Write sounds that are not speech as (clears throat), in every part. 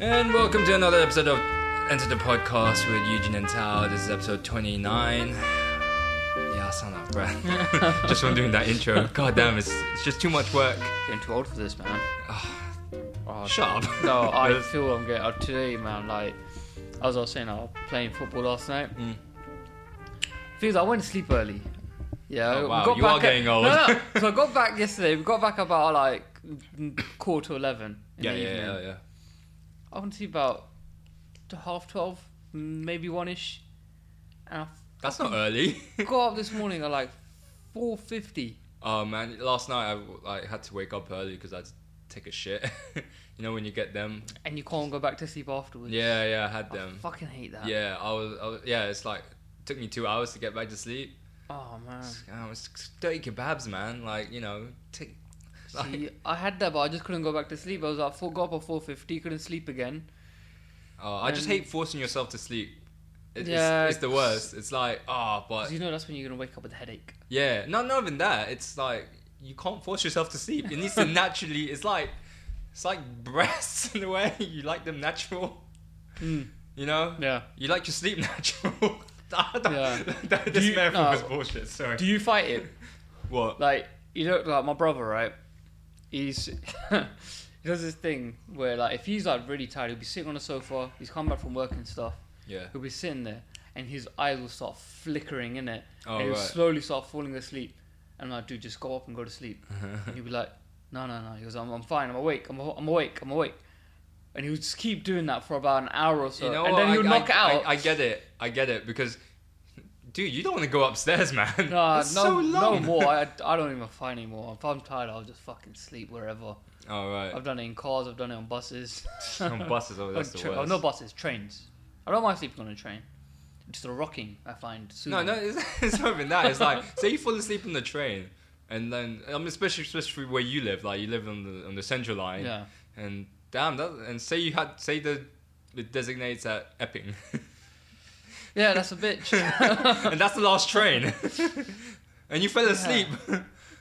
And welcome to another episode of Enter the Podcast with Eugene and Tao. This is episode 29. Yeah, I sound out of breath. (laughs) just from doing that intro. God damn, it's, it's just too much work. Getting too old for this, man. Oh, Shut up. No, I (laughs) feel I'm getting uh, today, man. Like as I was saying, I was playing football last night. Mm. Feels I went to sleep early. Yeah, Oh, wow, got you back are at- getting old. No, no. (laughs) so I got back yesterday. We got back about like quarter to eleven. In Yeah, the yeah, evening. yeah, yeah. To sleep about to half twelve, maybe one ish. And That's not early. (laughs) Got up this morning at like four fifty. oh man, last night I like, had to wake up early because I had to take a shit. (laughs) you know when you get them? And you can't go back to sleep afterwards. Yeah, yeah, I had them. I fucking hate that. Yeah, I was, I was. Yeah, it's like took me two hours to get back to sleep. Oh man. Oh, it's dirty kebabs, man. Like you know, take. (laughs) See, I had that, but I just couldn't go back to sleep. I was like, four, got up at four fifty, couldn't sleep again. oh, I just hate forcing yourself to sleep. It, Yeah, it's, it's the worst. It's like ah, 'Cause but you know that's when you're gonna wake up with a headache. yeah, not not even that. It's like you can't force yourself to sleep. It needs to (laughs) naturally. It's like it's like breasts (laughs) in a way. You like them natural. You know. Yeah. You like your sleep natural. Yeah. Do this you- metaphor no. was bullshit. Sorry. Do you fight it? what? Like you know, like my brother, right? He's (laughs) he does this thing where like if he's like really tired, he'll be sitting on the sofa. He's come back from work and stuff. Yeah. He'll be sitting there, and his eyes will start flickering in it, Oh and he'll right. slowly start falling asleep. And I'm like, dude, just go up and go to sleep. (laughs) and he'll be like, no, no, no. He goes, I'm, I'm fine. I'm awake. I'm, I'm awake. I'm awake. And he would just keep doing that for about an hour or so, You know and what? then he'll I, knock I, out. I, I get it. I get it because, dude, you don't want to go upstairs, (laughs) man. Nah, That's no, so no more. I, (laughs) I don't even fight anymore. If I'm tired, I'll just fucking sleep wherever. All right. I've done it in cars. I've done it on buses. (laughs) On buses, oh, that's On the oh, worst. oh, no buses, trains. I don't mind sleeping on a train. Just the rocking, I find. No, Soothing. no, it's, it's not even that. It's like, say you fall asleep on the train, and then, I mean, especially especially where you live, like you live on the on the central line, Yeah. and damn, that, and say you had, say the it designates at Epping, Yeah, that's a bitch. (laughs) and that's the last train, (laughs) and you fell asleep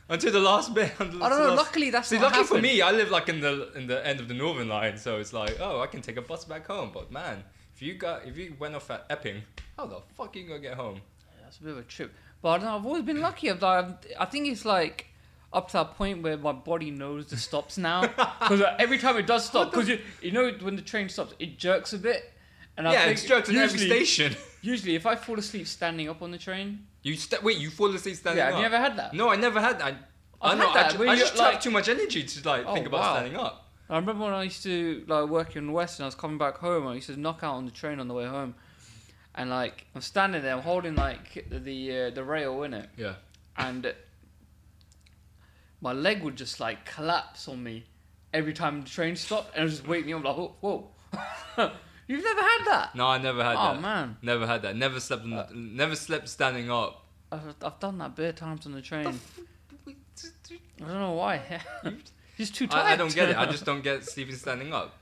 until the last bit. (laughs) I don't know. last- Luckily, that's See, lucky for me, I live like in the in the end of the northern line, so it's like, oh, I can take a bus back home. But man, if you got if you went off at Epping, how the fuck are you gonna get home? Yeah, That's a bit of a trip. But I I've always been lucky. I've, I think it's like up to that point where my body knows the stops now. Because every time it does stop, because you, you know when the train stops, it jerks a bit. And I yeah, think it's jokes in every station. Usually, if I fall asleep standing up on the train, You st- wait, you fall asleep standing yeah, up. have you ever had that? No, I never had that. I, I've had that, I, ju- where I you, just like- too much energy to like Oh, think about wow. standing up. I remember when I used to like work in the West and I was coming back home. And I used to knock out on the train on the way home, and like I'm standing there, I'm holding like the uh, the rail in it, Yeah. and my leg would just like collapse on me every time the train stopped, and it would just wake me up like, oh, whoa. (laughs) You've never had that? No, I never had oh that. man, Never had that. Never slept. On, Uh, never slept standing up. I've, I've done that bare times on the train. I don't know why. (laughs) He's too tired. I, I don't get it. I just (laughs) don't get sleeping standing up.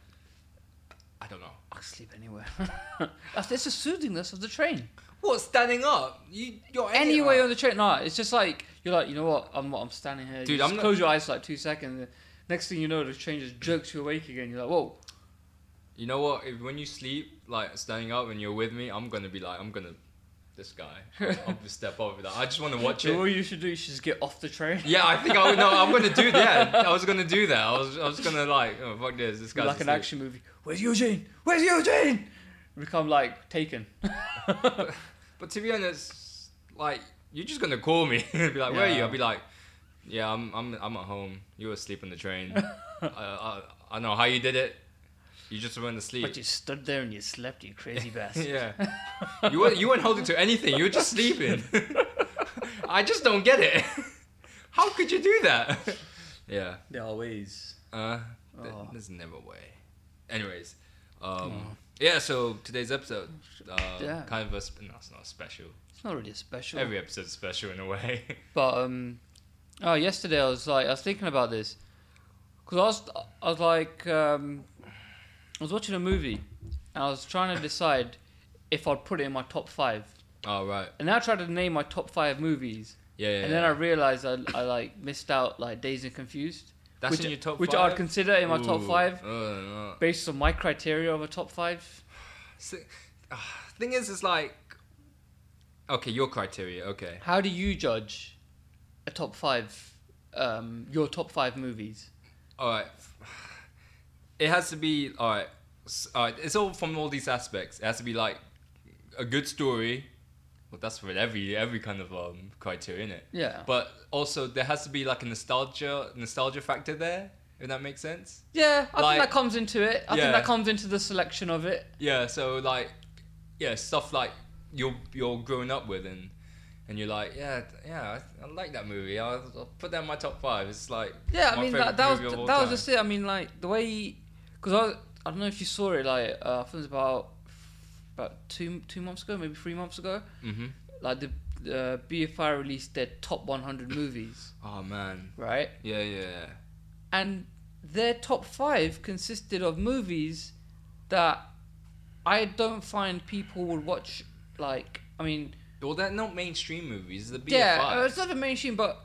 I don't know. I can sleep anywhere. (laughs) That's it's the soothingness of the train. What standing up? You you're any- Anyway on the train, no, it's just like you're like, you know what? I'm I'm standing here. Dude, you just I'm not- close your eyes for like two seconds. Next thing you know, the train just jerks you awake again. You're like, whoa. You know what? If, when you sleep, like standing up, and you're with me, I'm gonna be like, I'm gonna, this guy. I'll, (laughs) I'll just step over that. I just want to watch it. what you should do, should just get off the train. Yeah, I think I would. No, I'm gonna do that. (laughs) I was gonna do that. I was. I was gonna like, oh fuck this. This guy's like an action movie. Where's Eugene? Where's Eugene? Become like taken. But to be honest, like you're just gonna call me (laughs) and be like, "Where are you?" I'll be like, "Yeah, I'm. I'm. I'm at home. You were asleep on the train. I, I. I know how you did it. You just went to sleep. But you stood there and you slept, you crazy (laughs) bastard. yeah. You weren't. You weren't holding to anything. You were just sleeping. (laughs) I just don't get it. (laughs) How could you do that? yeah. There are ways. Uh, th- Oh. there's never a way. Anyways, um, Oh. yeah. So today's episode, uh, Yeah. kind of a sp- no, it's not special. It's not really a special. Every episode's special in a way. But um, oh, yesterday I was like, I was thinking about this because I was, I was like, um, I was watching a movie and I was trying to decide if I'd put it in my top five. oh right. And then I tried to name my top five movies, Yeah. yeah and then I realized I, I like missed out like Dazed and Confused. That's which, in your top which five? I'd consider in my top five uh, based on my criteria of a top five. (sighs) So, uh, thing is, it's like, okay, your criteria, okay. How do you judge a top five? Um, your top five movies. All right, it has to be all right. All right, it's all from all these aspects. It has to be like a good story. Well, that's for every every kind of um criteria, it? Yeah. But also, there has to be like a nostalgia nostalgia factor there. If that makes sense. yeah, I like- think that comes into it. I Yeah. think that comes into the selection of it. Yeah, so like, yeah, stuff like you're you're growing up with, and and you're like, yeah, yeah, I, I like that movie. I'll, I'll put that in my top five. It's like, Yeah, I mean that, that was movie of all that was just it. I mean, like the way because I I don't know if you saw it. Like uh, I think it was about about two two months ago, maybe three months ago. hmm Like the uh, BFI released their top 100 movies, (laughs) Oh man, right? yeah, yeah, yeah. And their top five consisted of movies that I don't find people would watch. Like, I mean, Well, they're not mainstream movies. The BFI. yeah, uh, it's not a mainstream, but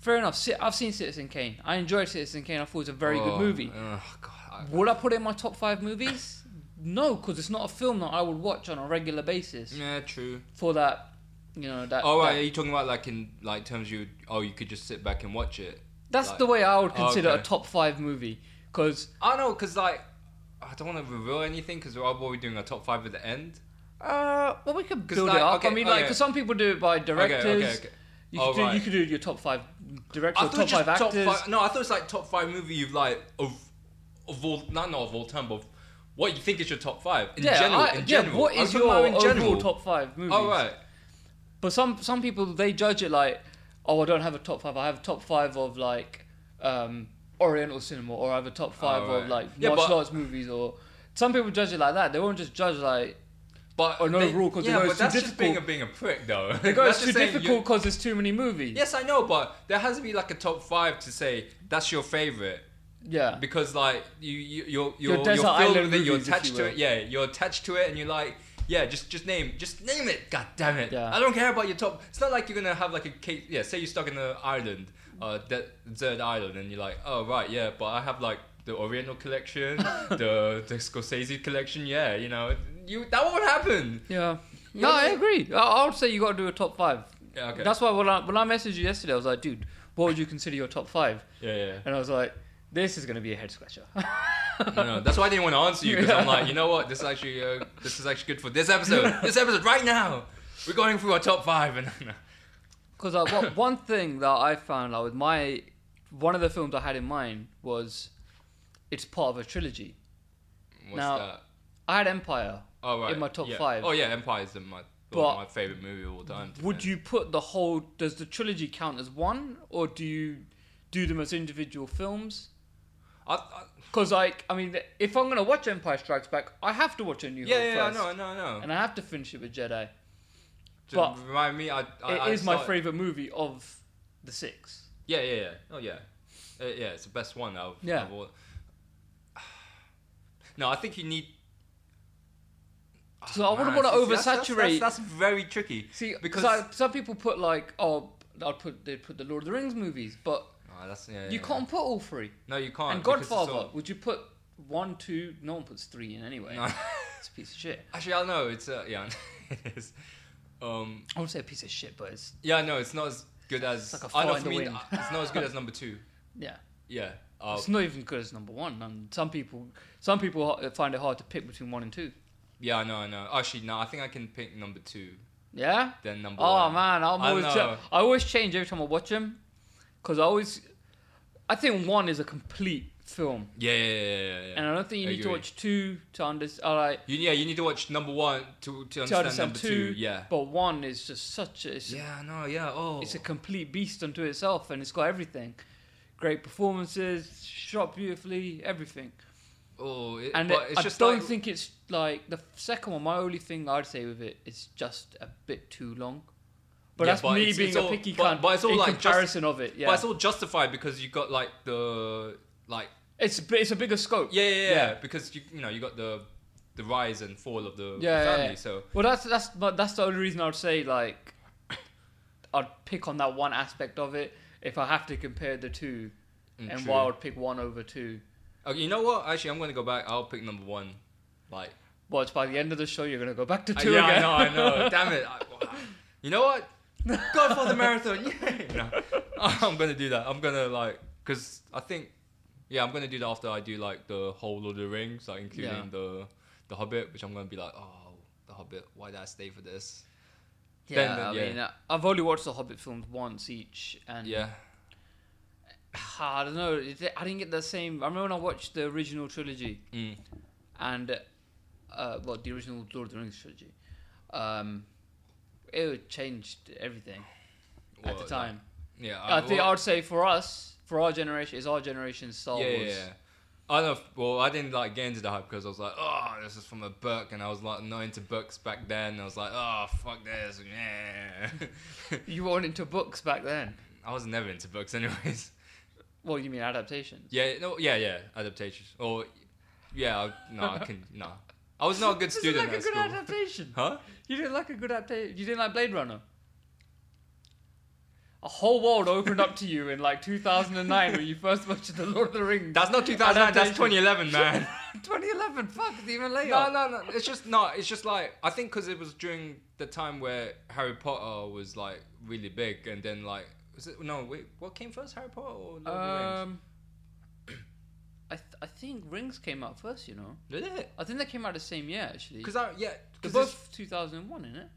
fair enough. I've seen Citizen Kane. I enjoyed Citizen Kane. I thought it was a very Oh, good movie. Oh god. I- Would I put it in my top five movies? No, because it's not a film that I would watch on a regular basis Yeah, true. for that. You know that. Oh right, that- are you talking about like in like terms you? Oh, you could just sit back and watch it. that's like- the way I would consider okay. a top five movie. Because I know, cause like I don't want to reveal anything, cause we're probably doing a top five at the end. uh, well, we could build like, it up. okay, I mean, like, because some people do it by directors. Okay, okay, okay. You Oh, could do right. you could do your top five directors, I or thought top five top actors. five. No, I thought it's like top five movie you've like of of all not not of all time, but what you think is your top five in yeah, general. I- in yeah. general. What is your overall general. top five movies? Oh right. But some some people they judge it like, oh, I don't have a top five. I have a top five of like um, Oriental cinema, or I have a top five Oh, of like Yeah, martial arts movies, or some people judge it like that. They won't just judge like But Or no they- rule 'cause they yeah, know it's too that's just being a difficult. being a prick though. they go it's too just saying you- difficult because there's too many movies. Yes, I know, but there has to be like a top five to say that's your favorite Yeah. because like you you you're you're, you're filled with it. You're attached you to it. Yeah, you're attached to it, and you're like. Yeah, just just name just name it. God damn it! Yeah. I don't care about your top. It's not like you're gonna have like a case. Yeah, say you're stuck in the island, uh, de- desert island, and you're like, oh right, yeah, but I have like the Oriental collection, (laughs) the the Scorsese collection. Yeah, you know, you that won't happen. Yeah. You No, I what I mean? agree. I, I would say you got to do a top five. Yeah, okay. That's why when I when I messaged you yesterday, I was like, dude, what would you consider your top five? yeah, yeah. And I was like, this is gonna be a head scratcher. No, no, that's why I didn't want to answer you because I'm like, you know what? This is actually uh, this is actually good for this episode. (laughs) This episode right now. We're going through our top five, and (laughs) Because like, one, one thing that I found like with my one of the films I had in mind was it's part of a trilogy. what's Now, that? I had Empire. Oh right, in my top yeah. five. Oh yeah, Empire is my But- my favorite movie of all time. Would you put the whole? Does the trilogy count as one, or do you do them as individual films? I, I, Because like, I mean, if I'm gonna watch Empire Strikes Back, I have to watch a New yeah, Hope yeah, I know, I know, I know. and I have to finish it with Jedi. To but remind me, I, I It I is my favorite movie of the six. Yeah, yeah, yeah. Oh yeah, uh, yeah. It's the best one out of, Yeah. of all. (sighs) No, I think you need. (sighs) So I wouldn't wanna see, that's- that's- oversaturate- That's, that's very tricky. See, Because- because I, some people put like, oh, I'll put they put the Lord of the Rings movies, but That's, yeah, you yeah. can't put all three. No, you can't. and Godfather, all- would you put one, two? No one puts three in anyway. No. (laughs) It's a piece of shit. Actually, I don't know. It's uh, yeah, (laughs) it is. Um, I won't say a piece of shit, but it's yeah, no, it's not as good as. It's like a I know fly in the me, wind. it's not as good as number two. (laughs) yeah. Yeah. Uh, It's not even good as number one. And some people, some people find it hard to pick between one and two. yeah, I know, I know. Actually, no, I think I can pick number two, Yeah. then number Oh one. man, I'm I always cha- I always change every time I watch them, because I always, I think one is a complete film, Yeah, yeah, yeah, yeah. yeah. and I don't think you need to agree. watch two to understand. Like You, yeah, you need to watch number one to to to understand, understand number two, two. Yeah. but one is just such a it's, Yeah, no, yeah. Oh. it's a complete beast unto itself, and it's got everything, great performances, shot beautifully, everything. oh, it, And but it- it's I just don't like, think it's like the second one. My only thing I'd say with it is just a bit too long. But Yeah, that's but me it's- being it's a all- picky but- cunt but it's all in like just- comparison of it. Yeah, But it's all justified because you got like the like it's a, it's a bigger scope. yeah, yeah, yeah, Yeah. because you you know you got the the rise and fall of the, the Yeah, yeah, family. yeah. So Well, that's that's but that's the only reason I would say like (coughs) I'd pick on that one aspect of it if I have to compare the two. Mm, and true. why I would pick one over two. Okay, you know what? Actually, I'm gonna go back. I'll pick number one. Like, Watch by the end of the show, you're gonna go back to uh, two yeah, again. I know, I know. (laughs) Damn it. I, you know what? (laughs) Godfather marathon. Yeah. (laughs) No, (laughs) I'm gonna do that. I'm gonna like, cause I think, yeah, I'm gonna do that after I do like the whole Lord of the Rings, like including Yeah. the the Hobbit, which I'm gonna be like, oh, the Hobbit. Why did I stay for this? Yeah, Then, I yeah. mean, uh, I've only watched the Hobbit films once each, and Yeah. (sighs) I don't know. I didn't get the same. I remember when I watched the original trilogy, Mm. and uh, well, the original Lord of the Rings trilogy. Um, it changed everything at the time. Yeah. I think well- I would say for us, for our generation, is our generation's Star yeah, Wars. yeah, yeah. I don't know. Well, I didn't like get into the hype because I was like, oh, this is from a book, and I was like not into books back then. I was like, oh, fuck this, yeah. (laughs) You weren't into books back then. I was never into books, anyways. Well, you mean adaptations? Yeah, no, yeah, yeah, adaptations. Or, yeah, I- no, I can, no. I was not a good (laughs) This is student like a at good school. adaptation. Huh? You didn't like a good adaptation. You didn't like Blade Runner. A whole world opened up to you in like 2009 when you first watched The Lord of the Rings. That's not 2009. That's 2011, man. (laughs) 2011. Fuck, it's even later. no, no, no. It's just not. It's just like I think because it was during the time where Harry Potter was like really big, and then like was it no? Wait, what came first, Harry Potter or Lord of the Rings? Um, I th- I think Rings came out first. You know, Did it? I think they came out the same year actually. Because I yeah, They're both 2001, isn't it?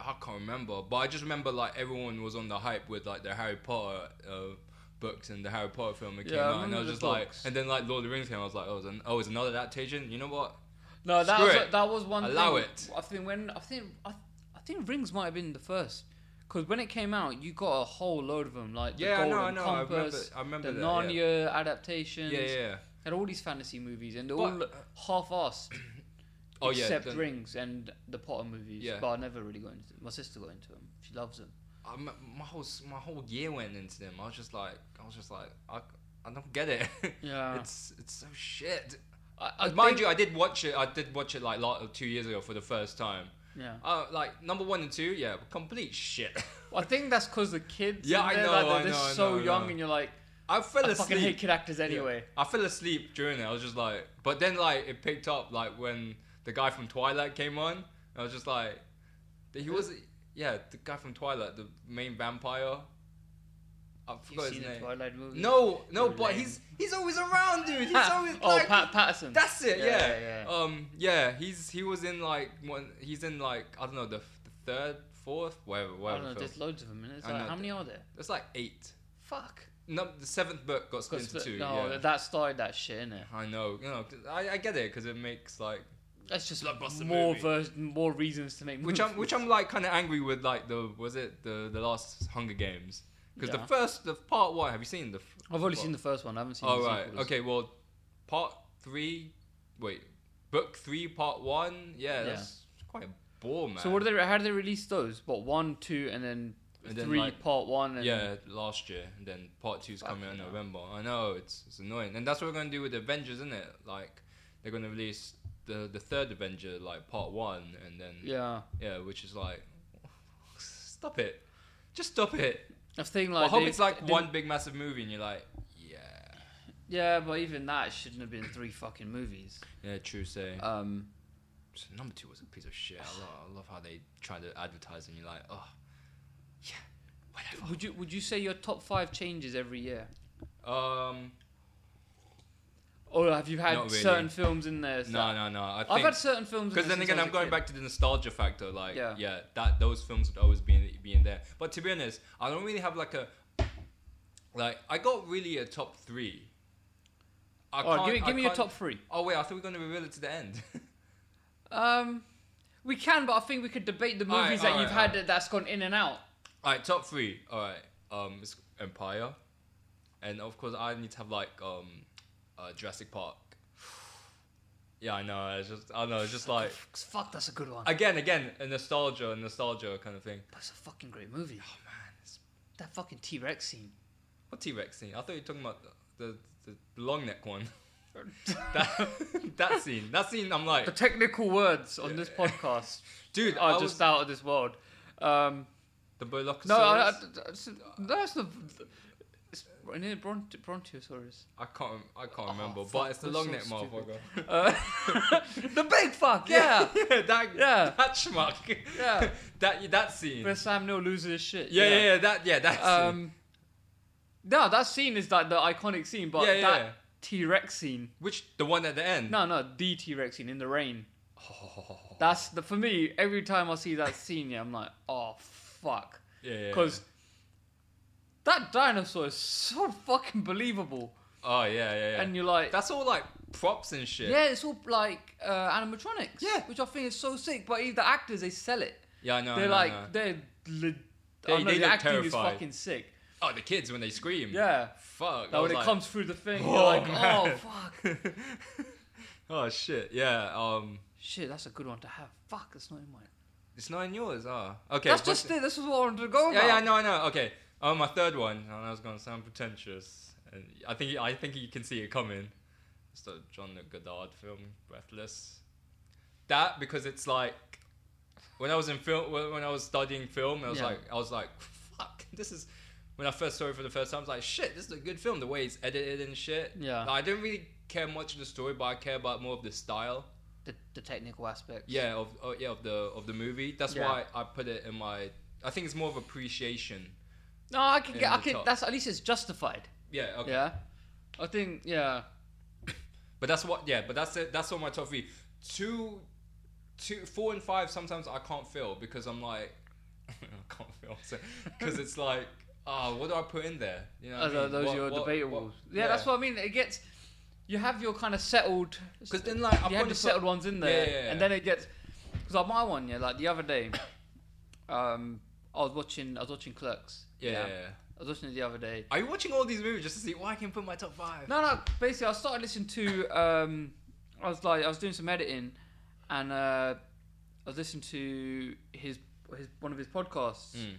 I can't remember, but I just remember like everyone was on the hype with like the Harry Potter uh, books and the Harry Potter film that came Yeah, I out, and I was just like, and then like Lord of the Rings came, I was like, oh, it's, an, oh, it's another adaptation. You know what? No, that Screw was it. that was one. Allow thing. it. I think when I think I, I think Rings might have been the first. Because when it came out, you got a whole load of them, like the Yeah, I know, I Golden know. I remember, Compass, I remember the that. Narnia adaptations. Yeah, yeah. yeah. Had all these fantasy movies, and they're But- all half-assed. Oh yeah. except then- Rings and the Potter movies. Yeah. But I never really got into them. My sister got into them. She loves them. I, my whole my whole year went into them. I was just like, I was just like, I, I don't get it. (laughs) Yeah. it's it's so shit. I, I Mind you, I did watch it. I did watch it like lot, two years ago for the first time. Yeah. Uh, like number one and two, yeah, complete shit. I think that's because the kids. Yeah, I know, like, they're I know, I so know, young, know. and you're like, I fell I asleep. fucking hate kid actors Yeah. anyway. I fell asleep during it. I was just like, but then like it picked up like when the guy from Twilight came on. I was just like, he was yeah the guy from Twilight, the main vampire. I forgot his name. Twilight movie? No, no, You're but lame. he's he's always around, dude. He's (laughs) always oh, like, Pat Patterson. that's it, Yeah, yeah. yeah, yeah. Um, yeah, he's he was in like one. He's in like I don't know the, the third, fourth, whatever, I don't know. film. There's loads of them. It's I like, know, how many are there? There's like eight. Fuck. No, the seventh book got split into two. no, yeah. that started that shit, innit? I know, you know, I, I get it because it makes like That's just Blockbuster more movie. vers- more reasons to make which. I'm which I'm like kind of angry with like the was it the the last Hunger Games because Yeah. the first the part one have you seen the f- I've only what? seen the first one. I haven't seen. oh the right sequels. okay well part three wait book three part one yeah, Yeah. that's quite a bore man So what do they? How do they release those? What one, two, and then And then, three like- part one? And yeah last year and then part two's coming out in Fucking hell. November I know it's it's annoying and that's what we're gonna do with Avengers isn't it like they're gonna release the the third Avenger like part one and then yeah. Yeah, which is like, stop it, just stop it. I think I like hope it's like they- one big massive movie, and you're like, yeah, Yeah, but even that shouldn't have been three fucking movies. yeah, true. Say Um, So number two was a piece of shit. I love, I love how they try to advertise, and you're like, oh, yeah, whatever. would you would you say your top five changes every year, Um, or have you had Not really. certain films in there? no, no, no. I I've think had certain films. in because then again, I'm going back to the nostalgia factor. Like, Yeah. yeah, that those films would always be in, be in there. But to be honest, I don't really have like a like. I got really a top three. I All right, can't- give me, I give me your can't- top three. Oh wait, I thought we were gonna reveal it to the end. (laughs) Um, we can, but I think we could debate the movies that you've had alright. that's gone in and out. All right, top three. All right, um, it's Empire, and of course I need to have like um, uh, Jurassic Park. (sighs) Yeah, I know. It's just I know. It's just like Fuck, that's a good one. again, again, a nostalgia, a nostalgia kind of thing. That's a fucking great movie. Oh man, it's, That fucking T Rex scene. what T Rex scene? I thought you were talking about the the, the long neck one. (laughs) (laughs) that that scene. That scene. I'm like, The technical words on this podcast (laughs) dude, are I just was, out of this world. Um, the Bolocasaurus. no, I, I, that's- that's the. In it Bront- Brontosaurus. I can't. I can't Oh, remember, but it's the long so neck motherfucker. (laughs) Uh, (laughs) the big fuck, yeah, yeah, (laughs) that, Yeah. that schmuck. yeah. that that scene. Where Sam Neill loses his shit. yeah, yeah, yeah, that, yeah, that scene. Um, no, that scene is like the iconic scene, but yeah, yeah, that yeah. T Rex scene. Which the one at the end? No, no, the T Rex scene in the rain. Oh, That's the for me. Every time I see that scene, yeah, I'm like, oh fuck, yeah, yeah. That dinosaur is so fucking believable, oh yeah, yeah, yeah. and you're like, That's all like props and shit. yeah, it's all like uh, animatronics, Yeah. which I think is so sick. But the actors, they sell it. yeah, I know. they're I know, like, I know. they're, le- They- I know, they the look acting terrified. is fucking sick. oh, the kids when they scream. Yeah, Fuck. I like was when it like, comes through the thing, Oh, you're like, man. oh (laughs) fuck. (laughs) oh shit. Yeah. Um. Shit, that's a good one to have. Fuck, that's not in mine. It's not in yours. Ah. Okay. that's what's just it. This is what I wanted to go Yeah, about. yeah, I know, I know. Okay. Oh, my third one. Oh, and I was gonna sound pretentious, and I think I think you can see it coming. It's the John Godard film, Breathless. That because it's like when I was in film, when when I was studying film, I was Yeah. like, I was like, fuck, this is. When I first saw it for the first time, I was like, shit, this is a good film. The way it's edited and shit. Yeah. Like, I didn't really care much of the story, but I care about more of the style. The, the technical aspects. Yeah, of oh, yeah of the of the movie. That's Yeah. why I put it in my. I think it's more of appreciation. No, I can In get. I can. top. That's at least it's justified. Yeah. Okay. Yeah. I think. Yeah. (laughs) But that's what. Yeah. But that's it. That's on my top three. Two, two, four, and five. Sometimes I can't feel because I'm like, (laughs) I can't feel because it's like, oh, what do I put in there? You know, Uh, tho- those are your debatable. yeah, that's what I mean. It gets. You have your kind of settled. (laughs) Because then like I you have put the settled ones in there, Yeah, yeah, yeah. and then it gets. Because like my one, yeah, like the other day, (coughs) um, I was watching. I was watching Clerks. Yeah, yeah, yeah. I was watching it the other day. Are you watching all these movies just to see what I can put my top five? No, no. Basically, I started listening to. Um, I was like, I was doing some editing, and uh, I was listening to his his one of his podcasts Mm.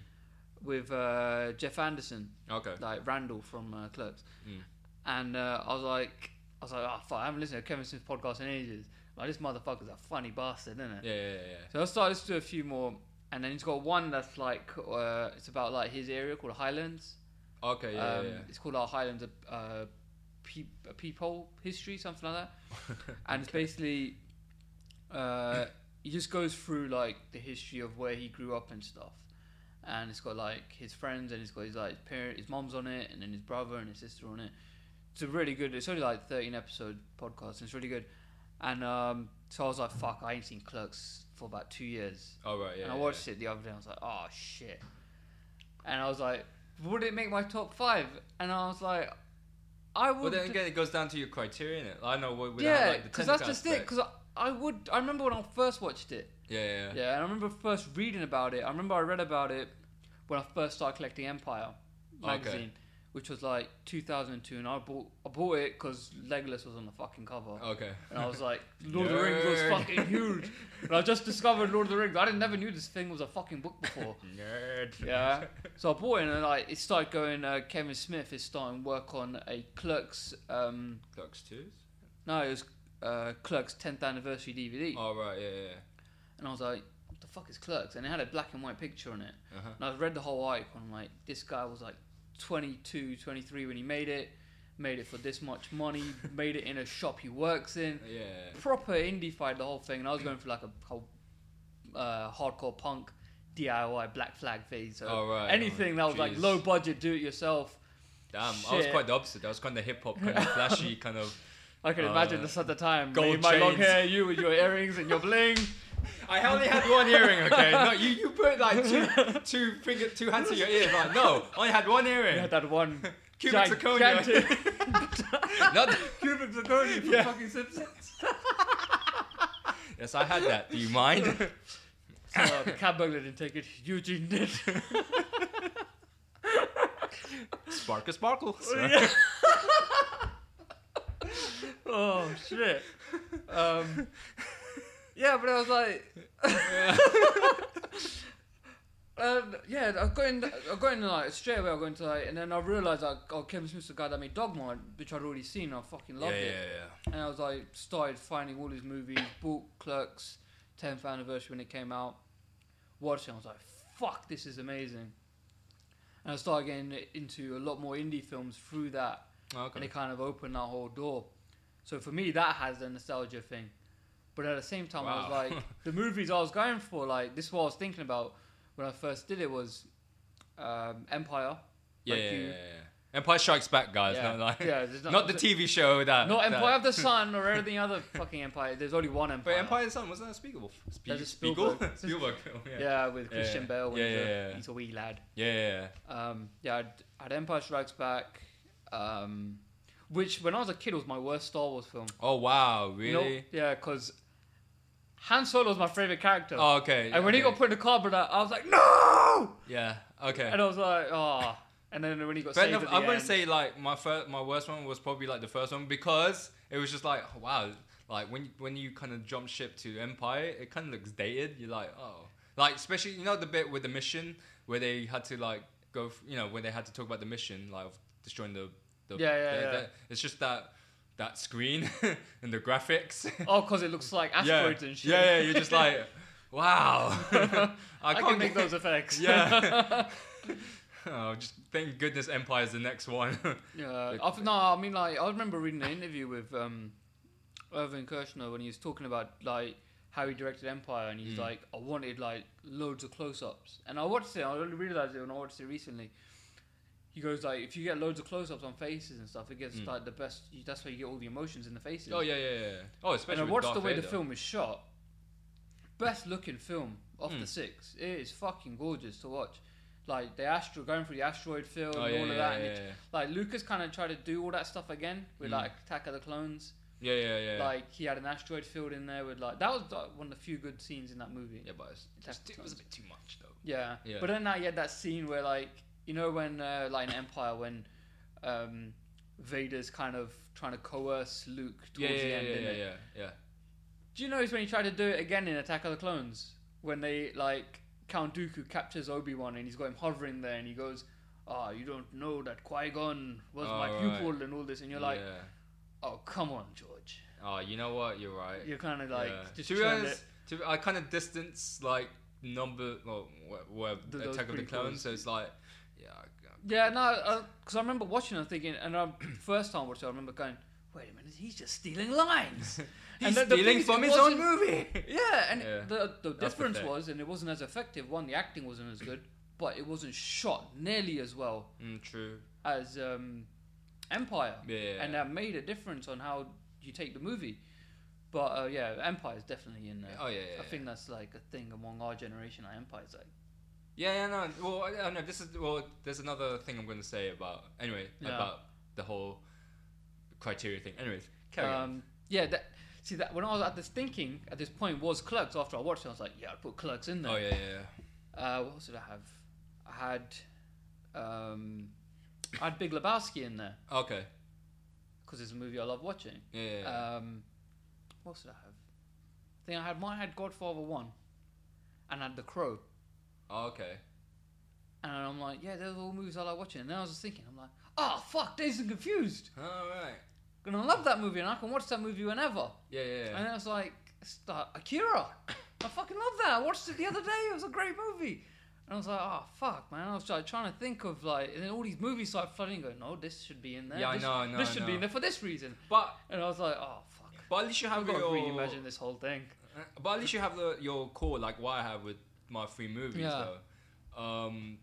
with uh, Jeff Anderson, Okay. like Randall from uh, Clerks, Mm. and uh, I was like, I was like, oh fuck, I haven't listened to Kevin Smith's podcast in ages. Like this motherfucker's a funny bastard, isn't it? Yeah, yeah, yeah. So I started listening to a few more, and then he's got one that's like, uh, it's about like his area called Highlands. Okay, yeah, um, yeah, yeah. It's called our Highlands uh, peep, a peephole history, something like that. (laughs) and it's basically uh, he just goes through like the history of where he grew up and stuff. And it's got like his friends, and it's got his like his parent, his mom's on it, and then his brother and his sister on it. It's a really good. It's only like thirteen episode podcast. And it's really good. And um, so I was like, "Fuck, I ain't seen Clerks for about two years." Oh right, yeah. and I yeah, watched it the other day. I was like, "Oh shit!" And I was like, "Would it make my top five? And I was like, "I would But would." then again, it goes down to your criteria, innit? I know without yeah, because technical that's just it. Because I, I would. I remember when I first watched it. Yeah, yeah, yeah. Yeah, and I remember first reading about it. I remember I read about it when I first started collecting Empire Okay. Which was like 2002, and I bought I bought it because Legolas was on the fucking cover. Okay. And I was like, Lord of the Rings was fucking huge. And I just discovered Lord of the Rings. I didn't never knew this thing was a fucking book before. (laughs) Nerd. Yeah. So I bought it and like it started going. Uh, Kevin Smith is starting work on a Clerks. Um, Clerks two. no, it was uh, Clerks 10th anniversary DVD. Oh right, yeah, yeah. And I was like, what the fuck is Clerks? And it had a black and white picture on it. Uh-huh. And I read the whole article. And I'm like, this guy was like 22, 23 when he made it. Made it for this much money. (laughs) made it in a shop he works in. Yeah. Proper indie fight the whole thing. And I was going for like a whole uh, hardcore punk DIY Black Flag phase. So Oh, right. anything that was like low budget, do it yourself. Damn, I was quite the opposite. I was kind of hip hop, kind of (laughs) flashy, kind of. I can Uh, imagine this at the time. gold Me my long hair, you with your earrings and your bling. (laughs) I only had one earring, okay? No, you, you put like two two finger two hands to your ear. Like no, I only had one earring. You had that one (laughs) Cubic zirconia. (laughs) Not cubic zirconia from Yeah. fucking Simpsons. (laughs) yes, I had that. Do you mind? So, the cab burglar didn't take it. Eugene did. Sparkle, sparkle. Yeah. oh shit. Um, yeah, but I was like, (laughs) (laughs) um, yeah, I got in, I got in like straight away. I got into like, and then I realized like, oh, Kevin Smith's the guy that made Dogma, which I'd already seen. I fucking loved yeah, it. yeah. And I was like, started finding all his movies, bought Clerks, 10th anniversary when it came out, watched it. I was like, fuck, this is amazing. and I started getting into a lot more indie films through that, Okay. and it kind of opened that whole door. So for me, that has the nostalgia thing. But at the same time, I was like, (laughs) the movies I was going for, like this, is what I was thinking about when I first did it was um, Empire. yeah, like yeah, you- yeah, yeah. Empire Strikes Back, guys. Yeah. Not, (laughs) like, Yeah, not, not- the TV show that. Not that- Empire of the (laughs) Sun or any other fucking Empire. There's only one Empire. Wait, Empire of the Sun wasn't that Spiegel? A Spiegel. Spielberg. Spielberg film. Yeah. Yeah, with Christian yeah. Bale Yeah, he's, yeah, a, yeah. he's a wee lad. Yeah, yeah. Um, yeah, I'd, I'd Empire Strikes Back, um, which when I was a kid was my worst Star Wars film. Oh wow, You know- really? yeah, because Han Solo was my favorite character. Oh, okay. and when he got put in the car, brother, I was like, no! Yeah. Okay. And I was like, oh. And then when he got saved enough. I'm gonna say like my first, my worst one was probably like the first one because it was just like oh, wow, like when when you kind of jump ship to Empire, it kind of looks dated. You're like oh, like especially you know the bit with the mission where they had to like go, you know, when they had to talk about the mission like of destroying the, the Yeah, yeah, the- yeah. the- it's just that that screen (laughs) and the graphics. (laughs) Oh, because it looks like asteroids yeah. and shit. Yeah, yeah. You're just like (laughs) wow. I, can't make those effects. Yeah. oh, just thank goodness Empire's the next one. Yeah, I, no, I mean like I remember reading an interview with um, Irvin Kershner when he was talking about like how he directed Empire, and he's Mm. like, I wanted like loads of close-ups, and I watched it. I only realized it when I watched it recently. He goes like, if you get loads of close-ups on faces and stuff, it gets Mm. like the best. That's where you get all the emotions in the faces. Oh yeah, yeah, yeah. Oh, especially and I watched the way the film is shot. Best looking film of Mm. the six. It is fucking gorgeous to watch. Like the astro going through the asteroid field Oh and yeah, all of that. yeah, and it yeah, like Lucas kind of tried to do all that stuff again with Mm. like Attack of the Clones. yeah, yeah, yeah. Like he had an asteroid field in there with like that was like, one of the few good scenes in that movie. yeah, but it's Attack just, it was a bit too much though. Yeah. Yeah. But then now you had that scene where like you know when uh, like in Empire when um, Vader's kind of trying to coerce Luke towards Yeah, yeah, the end. yeah, yeah, yeah, yeah. Do you notice when he tried to do it again in Attack of the Clones when they like Count Dooku captures Obi Wan and he's got him hovering there and he goes, "Ah, you don't know that Qui Gon was my Oh, pupil and all this," and you're like. "Oh, come on, George." oh, you know what? You're right. You're kind of like just to be honest, to, I kind of distance like number, well, wh- where The- Attack of the. Clones. So it's like, yeah, I- Yeah, no, because I remember watching it thinking, and I, (clears throat) first time I watched it, I remember going, "Wait a minute, he's just stealing lines." (laughs) he's And the- the stealing is, from his own movie. (laughs) Yeah, and Yeah. the the That's difference was, and it wasn't as effective. One, the acting wasn't as good, but it wasn't shot nearly as well mm, true. as um, Empire. Yeah, yeah, and that made a difference on how you take the movie. But uh, yeah, Empire's definitely in there. Oh yeah, yeah. I think that's like a thing among our generation. Like Empire's like Yeah, yeah, no. Well, I, I don't know. This is well. There's another thing I'm going to say about anyway Yeah. about the whole criteria thing. Anyways, carry on. um, yeah. That see that when I was at this thinking at this point was Clerks. After I watched it, I was like, yeah, I'd put Clerks in there. Oh yeah, yeah, yeah. Uh, what else did I have? I had um, I had Big Lebowski in there Okay. because it's a movie I love watching. Yeah, yeah. yeah. Um, what else did I have? I think I had mine had Godfather one, and I had The Crow. Oh, okay. And I'm like, yeah, those are all movies I like watching. And then I was just thinking, I'm like, oh fuck, Dazed and Confused. All right. And I love that movie, and I can watch that movie whenever. Yeah, yeah, yeah. And I was like, Akira. I fucking love that. I watched it the other day. It was a great movie. And I was like, oh fuck, man. I was like, trying to think of like, and then all these movies started flooding. Going, no, this should be in there. Yeah, I this, know, I know, This should be in there for this reason. But And I was like, oh fuck. but at least you have I've got to your. reimagine this whole thing. Uh, But at least you have the your core like what I have with my three movies Yeah. though. Um,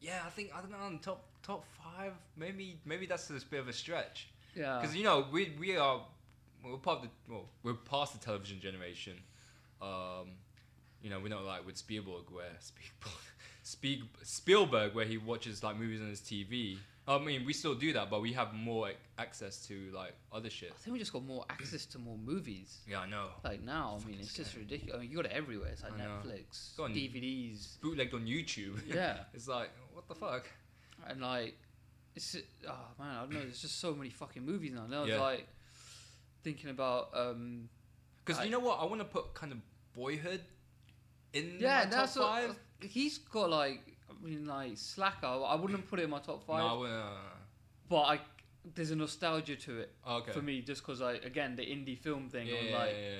yeah, I think I don't know top top five maybe maybe that's a bit of a stretch Yeah. because you know we we are we're part of the well we're past the television generation. Um, you know we're not like with Spielberg where (laughs) Spielberg Spiel, Spielberg where he watches like movies on his TV. I mean we still do that, but we have more like, access to like other shit. I think we just got more access to more movies. Yeah, I know. Like now, I mean, it's just ridiculous. I mean, you got it everywhere. It's like I. Netflix, Go on. DVDs, Bootlegged on YouTube. (laughs) yeah, it's like what the fuck. and like, it's oh man, I don't know. There's just so many fucking movies now. And I was Yeah. like thinking about um, Because you know what, I want to put kind of Boyhood in yeah, my top that's what, five. He's got like. I mean, like Slacker. I wouldn't put it in my top five, No, wouldn't, but I there's a nostalgia to it uh, okay. for me, just because I again the indie film thing. yeah, I'm yeah, like, yeah,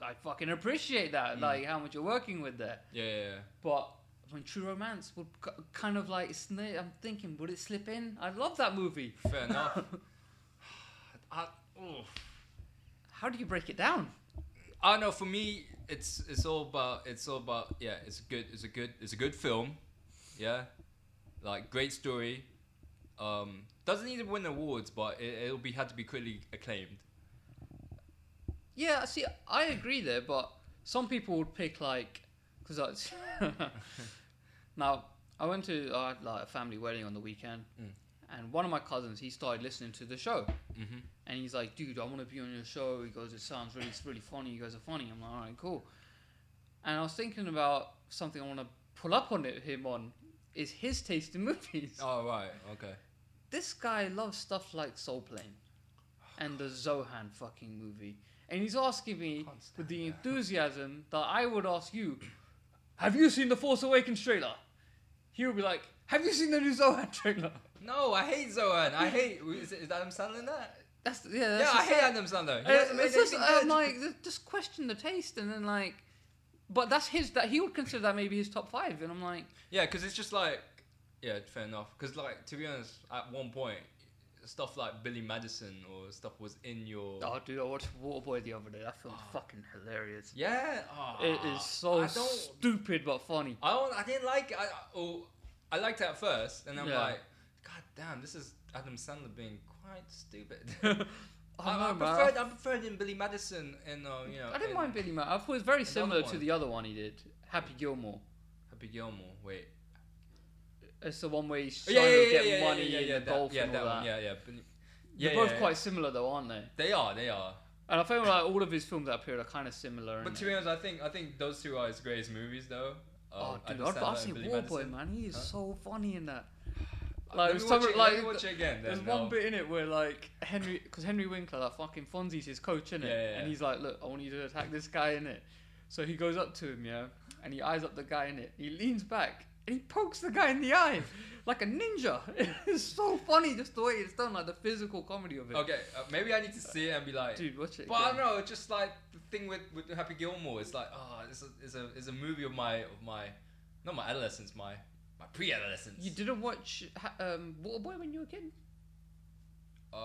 yeah, I fucking appreciate that, Mm. like how much you're working with there. yeah. But mean, True Romance would kind of like. I'm thinking, would it slip in? I love that movie. Fair (laughs) enough. I, oof. How do you break it down? I don't know. For me, it's it's all about it's all about yeah. It's a good. It's a good. It's a good film. Yeah, like great story. Um, doesn't need to win awards, but it, it'll be had to be critically acclaimed. Yeah, I see, I agree there, but some people would pick like because (laughs) (laughs) now I went to uh, like a family wedding on the weekend, Mm. And one of my cousins he started listening to the show, Mm-hmm. and he's like, "Dude, I want to be on your show." He goes, "It sounds really, it's really funny. You guys are funny." I'm like, "All right, cool." And I was thinking about something I want to pull up on it, him on is his taste in movies. Oh right. Okay. This guy loves stuff like Soul Plane and the Zohan fucking movie. And he's asking me with the enthusiasm that I would ask you, Have you seen the Force Awakens trailer? He would be like, Have you seen the new Zohan trailer? No, I hate Zohan. I hate. Is, it, is Adam Sandler in that? That's yeah. That's yeah, I hate it. Adam Sandler. He Uh, hasn't made it's just, I'm like, just question the taste, and then like, but that's his. That he would consider that maybe his top five, and I'm like, Yeah, because it's just like, yeah, fair enough. Because like, to be honest, at one point, stuff like Billy Madison or stuff was in your. oh dude, I watched Waterboy the other day. That film's fucking hilarious. Yeah. Ah, It is so stupid but funny. I don't. I didn't like. it. I oh, I liked it at first, and I'm Yeah. like, God damn, this is Adam Sandler being quite stupid. (laughs) I know, I preferred. I preferred in Billy Madison and uh, you know. I didn't in mind Billy Matt. I thought it was very similar to the other one he did, Happy Gilmore. Happy Gilmore. Wait. It's the one where he's Oh, trying yeah, to get yeah, yeah, money yeah, in yeah, the that, golf yeah, and all that one. Yeah, yeah. But, They're both yeah, quite similar though, aren't they? They are. They are. And I feel like all of his films that period are kind of similar. But to be honest, I think I think those two are his greatest movies, though. oh, Um, dude, I've, I've seen Waterboy, man. He is Huh? so funny in that. Like, let, me some- watch it, like, watch it again. There's Then, one bit in it where like Henry, because Henry Winkler, that fucking Fonzie's his coach, innit? Yeah, yeah, yeah. And he's like, "Look, I want you to attack this guy in it." So he goes up to him, yeah, and he eyes up the guy in it. He leans back and he pokes the guy in the eye (laughs) like a ninja. (laughs) It's so funny, just the way it's done, like the physical comedy of it. Okay, uh, maybe I need to see it and be like. Dude, watch it. But I don't know. It's just like the thing with, with Happy Gilmore. It's like, oh, it's a, it's a it's a movie of my of my not my adolescence, my my pre-adolescence. You didn't watch um, Waterboy when you were a kid? Uh,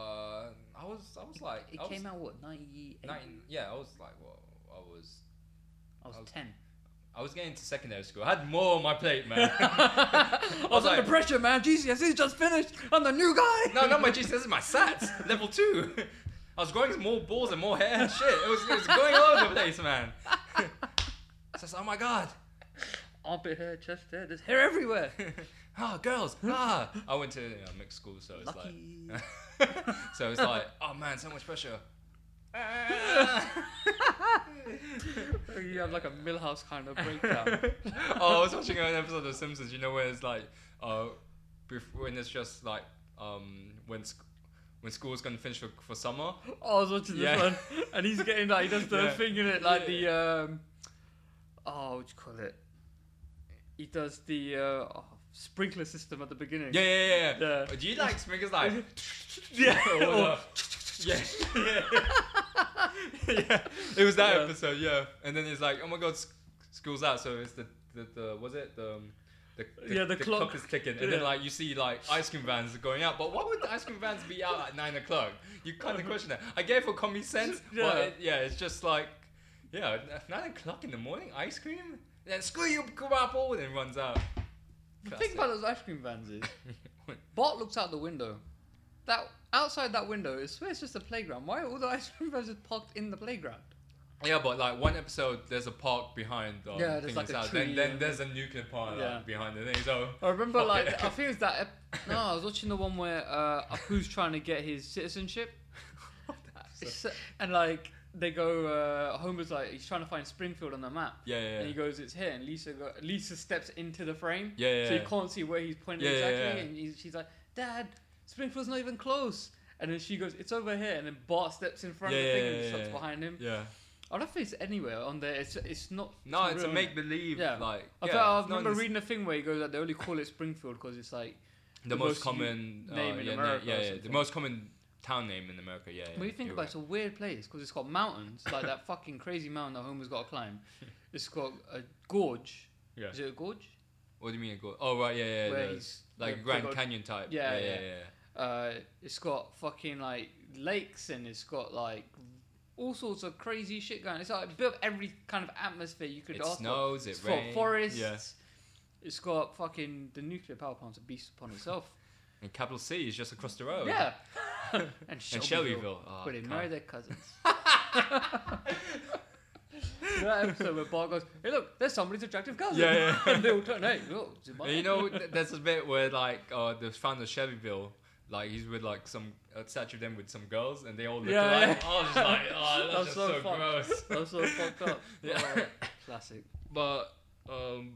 I was I was like It I came was out what ninety eight. 19, yeah, I was like well, I was I was I was- ten. I was getting to secondary school. I had more on my plate, man. (laughs) (laughs) I was like- under pressure, man. GCSE's just finished. I'm the new guy. no, not my GCSE. This is my SATs level two. (laughs) I was growing more balls and more hair. and Shit, it was it was going all over the place, man. so I was, oh my god. Armpit hair, chest hair, there's hair everywhere. (laughs) ah, girls. Ah, I went to you know, mixed school, so it's Lucky. like, (laughs) so it's like, oh man, so much pressure. (laughs) you have like a Milhouse kind of breakdown. oh, I was watching an episode of The Simpsons. You know where it's like, uh, when it's just like, um, when sc- when school's gonna finish for, for summer. Oh, I was watching this Yeah. one, and he's getting like he does the Yeah. thing in it, like the um, oh, what do you call it? He does the uh, oh, sprinkler system at the beginning. Yeah, yeah, yeah. yeah. Yeah. Do you like sprinklers like? (laughs) yeah. (laughs) or the- yeah, yeah. (laughs) yeah. It was that Yeah. episode, yeah. And then it's like, oh my god, sc- school's out. So it's the the, the was it the. Um, the, the, Yeah, the clock. is ticking, and then like you see like ice cream vans going out. But why would the ice cream vans be out at nine o'clock? You kind of question that. I gave it common sense, Yeah. but it, yeah, it's just like, yeah, nine o'clock in the morning, ice cream. Then screw you, apple, and then runs out. The thing about those ice cream vans is, (laughs) Bart looks out the window. That outside that window, I swear it's just a playground. Why are all the ice cream vans just parked in the playground? Yeah, but like one episode, there's a park behind. Um, Yeah, there's thing like a tree Then, then and- there's a nuclear plant like, Yeah. behind the thing. So I remember, like. I think it was that. Ep- (laughs) no, I was watching the one where uh, Apu's trying to get his citizenship, (laughs) It's- and like they go. Uh, Homer's like he's trying to find Springfield on the map, yeah, yeah, and he goes, "It's here." And Lisa go, Lisa steps into the frame, Yeah, yeah, so you can't see where he's pointing Yeah, yeah, exactly. yeah. And he's, she's like, "Dad, Springfield's not even close." And then she goes, "It's over here." And then Bart steps in front Yeah, of the yeah, thing yeah, and yeah, shuts yeah. behind him. yeah. I don't think it's anywhere on there. It's it's not. No, it's a make believe. Yeah. like I, yeah, I remember reading a thing where he goes that they only call it Springfield because it's like the, the most, most common name uh, in yeah, America Yeah, yeah, the most common town name in America. Yeah. yeah when you think about it, it's a weird place because it's got mountains like that fucking crazy mountain that Homer's got to climb. (laughs) It's got a gorge. Yeah. Is it a gorge? What do you mean? a gorge? oh right, yeah, yeah, Where he's- like they Grand Canyon type. Yeah, yeah, yeah. yeah. yeah. Uh, it's got fucking like lakes and it's got like all sorts of crazy shit going. It's like a bit of every kind of atmosphere you could It ask for. snows, it It's got rains. forests. Yeah. It's got fucking the nuclear power plant's a beast upon itself. And capital C is just across the road. Yeah. (laughs) and Shelbyville. Shelbyville. Oh, where they marry their cousins. (laughs) that episode where Bart goes, "Hey, look, there's somebody's attractive cousin." Yeah, yeah. (laughs) and they all turn, "Hey, look, it's you know, th- there's a bit where like uh, the founder of Shelbyville, like he's with like some a statue of them with some girls, and they all look Yeah, alike. yeah. I was just like, oh, that's, That's so so, fucked. gross. That's so fucked up. Yeah. Oh, classic. But um,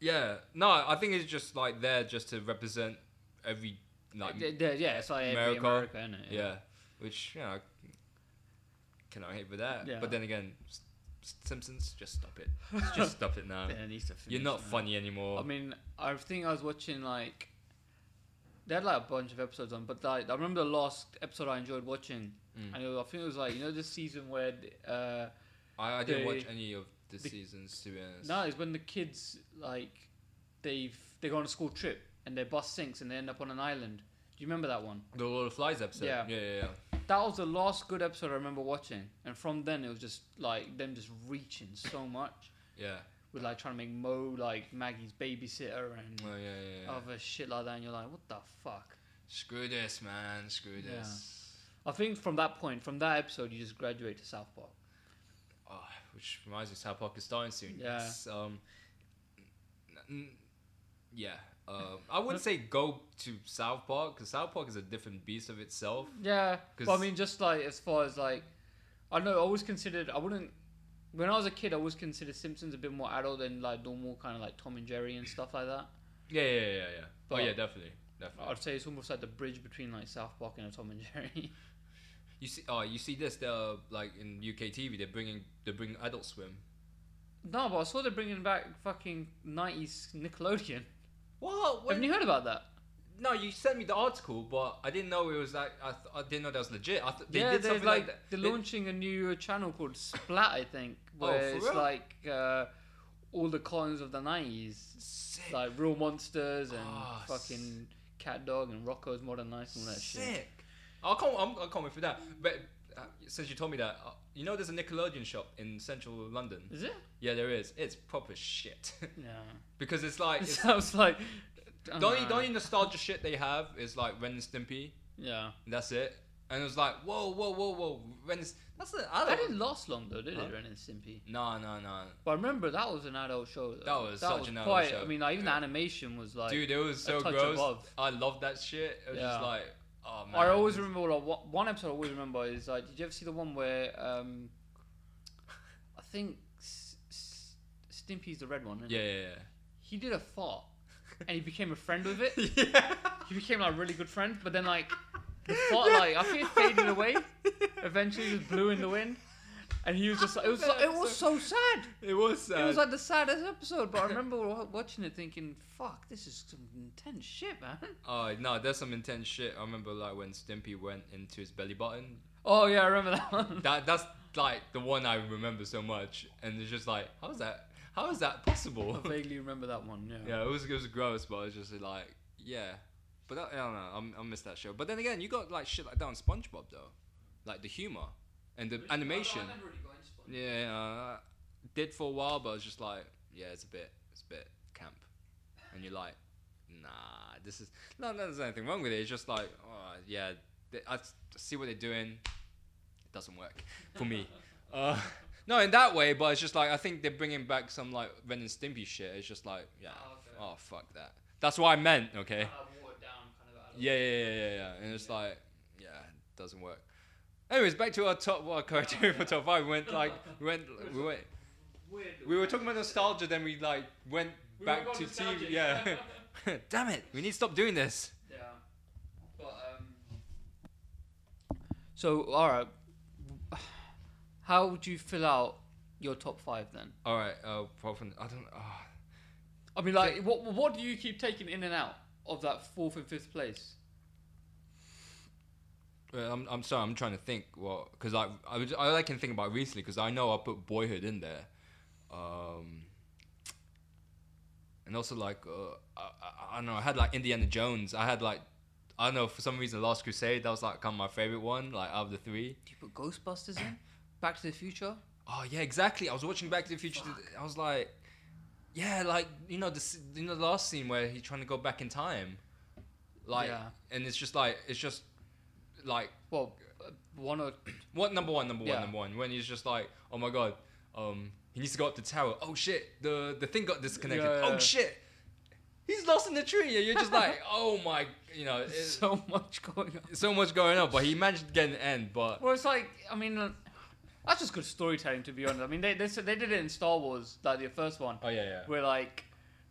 yeah, no, I think it's just like there just to represent every like yeah, yeah, yeah, it's like America. America, isn't it? yeah, which you know, cannot hate with that. Yeah. But then again, S- Simpsons, just stop it. just (laughs) stop it now. Yeah, it needs to finish You're not now. funny anymore. I mean, I think I was watching like they had like a bunch of episodes on, but like I remember the last episode I enjoyed watching, Mm. and was, I think it was like you know this season where uh, I, I didn't they- watch any of the, the- seasons to be honest. no, it's when the kids like they've they go on a school trip and their bus sinks and they end up on an island. Do you remember that one? The Lord of Flies episode. Yeah. yeah, yeah. yeah. That was the last good episode I remember watching, and from then it was just like them just reaching so much yeah. with like trying to make Moe like Maggie's babysitter and Oh, yeah, yeah, yeah. other shit like that, and you're like, what the fuck? Screw this, man. Screw Yeah. this. I think from that point, from that episode, you just graduate to South Park. Oh, which reminds me, South Park is starting soon. Yeah. Um, n- yeah. Uh, I wouldn't say go to South Park because South Park is a different beast of itself. Yeah, 'Cause- but I mean, just like as far as like, I know I always considered I wouldn't. When I was a kid, I always considered Simpsons a bit more adult than like normal kind of like Tom and Jerry and stuff like that. Yeah, yeah, yeah, yeah. oh But- yeah, definitely, definitely. I'd say it's almost like the bridge between like South Park and a Tom and (laughs) Jerry. You see, oh, you see this? They're like in UK TV. They're bringing, they're bringing Adult Swim. no, but I saw they're bringing back fucking nineties Nickelodeon. What? Haven't you heard about that? No, you sent me the article, but I didn't know it was like. I, th- I didn't know that was legit. I th- they yeah, did they're something like, like, that. they're They- launching a new channel called Splat, I think, (laughs) Oh, where for it's real? like uh, all the clones of the nineties. Like real monsters and Ah, fucking CatDog and Rocko's Modern Life and all that shit. Sick. I can't. I'm, I can't wait for that. But since you told me that, uh, you know, there's a Nickelodeon shop in central London. Is it? Yeah, there is. It's proper shit (laughs) Yeah. because it's like It it's, sounds like. the only the only nostalgia shit they have is like Ren and Stimpy. Yeah. And that's it. And it was like, whoa, whoa, whoa, whoa. Ren and, that's the I That didn't last long though, did Huh? it, Ren and Stimpy? No, no, no. But I remember that was an adult show. Though. That was such an adult quite, show. I mean, like, even the animation was like. Dude, it was so gross. I love that shit. It was just Yeah. like, oh man. I always remember like, one- episode I always remember is like, did you ever see the one where um, I think S- S- Stimpy's the red one. isn't Yeah, it? yeah, He did a fart, and he became a friend with it. yeah. (laughs) yeah. he became like a really good friend, but then like the thought like I think it faded away. Eventually, it just blew in the wind, and he was just ah, it was it was so sad. It was. Sad. It was like the saddest episode. But I (laughs) remember watching it thinking, "Fuck, this is some intense shit, man." (laughs) Oh no, there's some intense shit. I remember like when Stimpy went into his belly button. Oh yeah, I remember that one. That that's like the one I remember so much, and it's just like, how is that? How is that possible? I vaguely remember that one. Yeah. yeah, it was it was gross, but it's just like, yeah. But that, I don't know, I'm, I miss that show. But then again, you got like shit like that on SpongeBob though, like the humor and the animation. Yeah, uh, did for a while, but it's just like, yeah, it's a bit, it's a bit camp, and you're like, nah, this is no, no, there's anything wrong with it. It's just like, oh, yeah, they, I see what they're doing. It doesn't work for me. (laughs) uh, no, in that way, but it's just like I think they're bringing back some like Ren and Stimpy shit. It's just like, yeah, Oh, okay. oh fuck that. That's what I meant. Okay. watered down, kind of. Yeah, yeah, yeah, yeah, yeah. And it's like, yeah, it doesn't work. Anyways, back to our top what our criteria (laughs) for top five. We went like we went we went we were talking about nostalgia, then we like went We back to TV. Yeah. (laughs) (laughs) Damn it, we need to stop doing this. Yeah. But um. So all right, how would you fill out your top five then? All right, uh, apart from I don't. Uh, I mean, like, what what do you keep taking in and out of that fourth and fifth place? Well, I'm I'm sorry, I'm trying to think Well, because like I was all I can think about recently because I know I put Boyhood in there. Um, and also like uh, I, I, I don't know. I had like Indiana Jones. I had like I don't know for some reason Last Crusade. That was like kind of my favorite one. Like out of the three. Do you put Ghostbusters in? (coughs) Back to the Future? Oh yeah, exactly. I was watching Back to the Future. I was like, yeah, like you know the you know the last scene where he's trying to go back in time, like, Yeah. and it's just like it's just like Well, one or (clears throat) what number one, number one, number one. When he's just like, oh my god, um, he needs to go up the tower. Oh shit, the the thing got disconnected. Yeah, yeah. Oh shit, he's lost in the tree. And you're just like, (laughs) oh my, you know, it's (laughs) so much going on. so much going on. But he managed to get an end. But Well, it's like I mean, uh, that's just good storytelling to be honest. I mean, they they said- they did it in Star Wars, like the first one, oh yeah, yeah, where like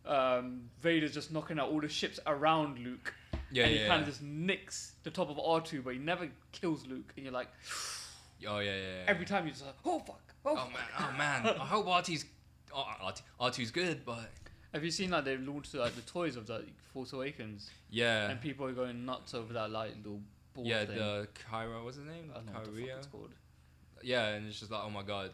um, Vader's just knocking out all the ships around Luke, yeah, and he yeah. kind of just nicks the top of R two, but he never kills Luke, and you're like, (sighs) Oh yeah, yeah. yeah. every time you're just like, oh fuck, oh, Oh fuck. man, oh man. (laughs) I hope R2's R2, R2's good, but Have you seen like they launched like the toys of like Force Awakens, yeah, and people are going nuts over that like little ball yeah. thing. The Kyra, what's his name? I don't know what the fuck it's called. Yeah, and it's just like, oh my god.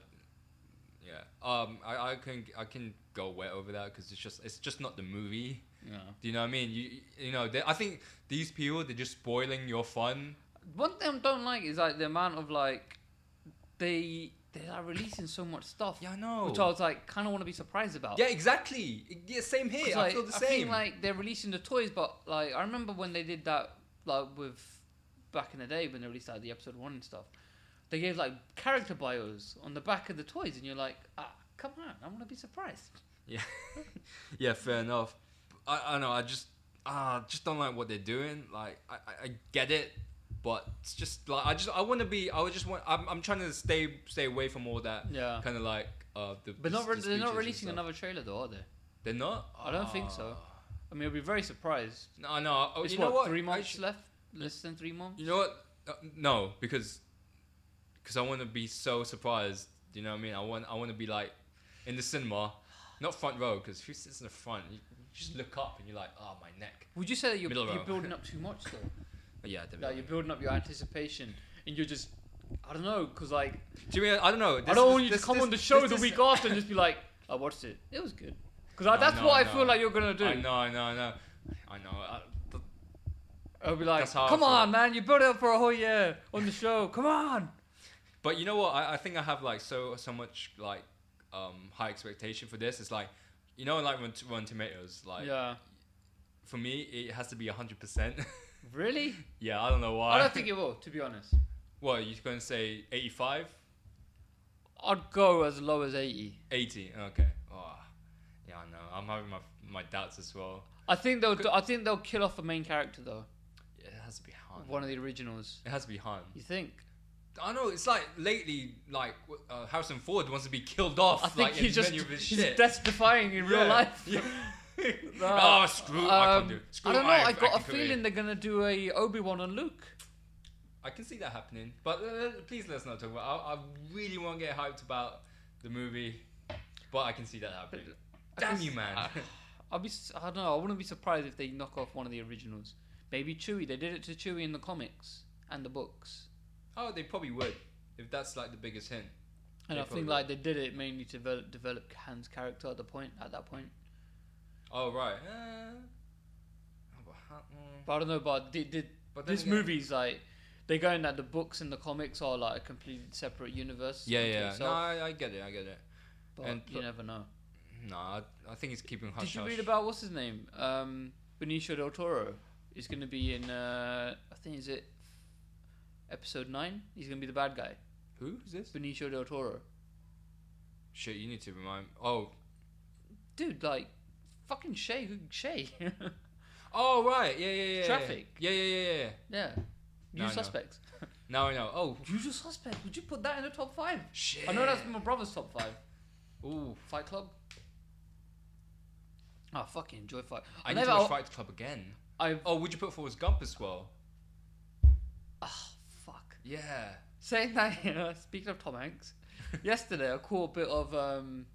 Yeah. Um, I, I can I can go wet over that because it's just it's just not the movie. Yeah. Do you know what I mean? You you know, they, I think these people they're just spoiling your fun. One thing I don't like is like the amount of like they they are releasing so much stuff. Yeah, I know. Which I was like kind of want to be surprised about. Yeah, exactly. Yeah, same here. 'Cause, I like, feel the I same. think like they're releasing the toys, but like I remember when they did that like with back in the day when they released like the episode one and stuff. They gave like character bios on the back of the toys, and you're like, ah, come on, I want to be surprised. Yeah, (laughs) yeah, fair enough. I, I don't know. I just ah just don't like what they're doing. Like I, I, I get it, but it's just like I just I want to be. I would just want. I'm, I'm trying to stay stay away from all that Yeah. kind of like uh the. But not re- they're not releasing another trailer though, are they? They're not. I don't think so. I mean, I'd be very surprised. No, no. Oh, it's you what, know what? three months sh- left? Less than three months. You know what? Uh, no, because because I want to be so surprised. You know what I mean? I want I want to be like in the cinema, not front row, because if you sit in the front, you, you just look up and you're like, oh my neck. Would you say that you're, Middle you're row. building up too much though? But (laughs) yeah, the Like you're building up your anticipation, and you're just, I don't know, because like Do you mean, I don't know. I don't is- want you this- to come this- on the show this the is- week after and just be like, I watched it, it was good, because No, that's no, what I no. feel like you're gonna do. I know, I know, I know. I know. I, th- I'll be like, That's how I come feel. on, man, you built it up for a whole year on the show, come on. but you know what? I, I think I have like so so much like um high expectation for this. It's like you know like when Rotten Tomatoes. Like yeah, for me, it has to be hundred percent. (laughs) really? Yeah, I don't know why. I don't (laughs) think it will, to be honest. What you going to say? 85? I'd go as low as eighty. 80. Okay. Oh, yeah, I know. I'm having my my doubts as well. I think they'll. I think they'll kill off the main character though, Yeah, it has to be Han. one of the originals. It has to be Han. You think? I know. It's like lately, like uh, Harrison Ford wants to be killed off. I think like, he's in just he's death defying in real life. yeah. (laughs) (laughs) No, oh, screw! I can't um, do. it. Screw I don't know. my I got a acting career. feeling they're gonna do a Obi Wan on Luke. I can see that happening, but uh, please let's not talk about. I, I really won't get hyped about the movie, but I can see that happening. I Damn you, man! I- I'll be. I don't know. I wouldn't be surprised if they knock off one of the originals. Maybe Chewie. They did it to Chewie in the comics and the books, oh, they probably would if that's like the biggest hint. and I think would. like they did it mainly to develop, develop Han's character at the point. At that point, Oh right. Uh, oh, but, Han- mm. but I don't know. But did, did But this again- movie's like they're going that the books and the comics are like a completely separate universe. Yeah, yeah. No, I, I get it. I get it. but and you pl- never know. No, I, I think he's keeping hush Did you read about what's his name? Um, Benicio del Toro is going to be in. Uh, I think is it episode nine. He's going to be the bad guy. Who is this? Benicio del Toro, Shit, you need to remind. Oh, dude, like fucking Che, who Che? (laughs) oh right. Yeah, yeah, yeah. Traffic. Yeah, yeah, yeah, yeah. yeah, No, I know. suspects. (laughs) Now I know. Oh Usual suspects. Would you put that in the top five? shit. I know that's my brother's top five. Ooh, Fight Club. I fucking enjoy Fight. I I need never. to watch Fight Club again. I Oh, would you put Forrest Gump as well? Ah. Yeah. Saying (laughs) that, you know, speaking of Tom Hanks, (laughs) yesterday I caught a bit of um,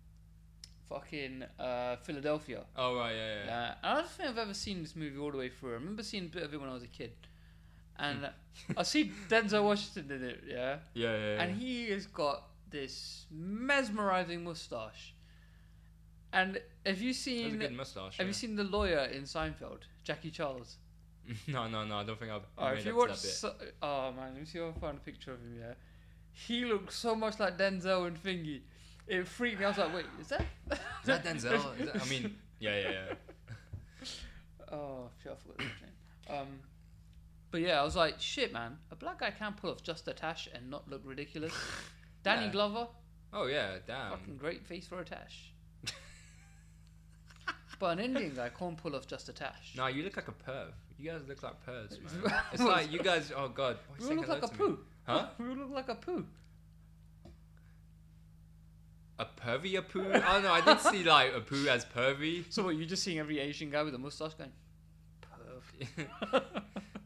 fucking uh, Philadelphia. Oh right. Yeah, yeah. Yeah, I don't think I've ever seen this movie all the way through. I remember seeing a bit of it when I was a kid, and I see (laughs) Denzel Washington in it. Yeah, Yeah, yeah. yeah. and he has got this mesmerizing mustache, And have you seen good mustache. have yeah. you seen the lawyer in Seinfeld, Jackie Chiles? (laughs) No, no, no. I don't think I've Oh, made if you up watch, to that bit. so, oh man, let me see if I can find a picture of him. Yeah, he looks so much like Denzel and Thingy. It freaked me. I was like, wait, is that? Is that Denzel? Is that, I mean, yeah, yeah, yeah. (laughs) Oh shit, I forgot his name. Um, but yeah, I was like, shit, man, a black guy can pull off just a tash and not look ridiculous. (laughs) Danny Yeah. Glover, Oh yeah, damn. fucking great face for a tash. but an Indian guy can't pull off just a tash. No, you look like a perv. You guys look like pervs, (laughs) man. it's like you guys. Oh god, why we all look hello like a to me? poo. Huh? (laughs) we all look like Apu. A pervy Apu? Oh no, I did see like Apu as pervy. (laughs) So what? You're just seeing every Asian guy with a mustache going, perv.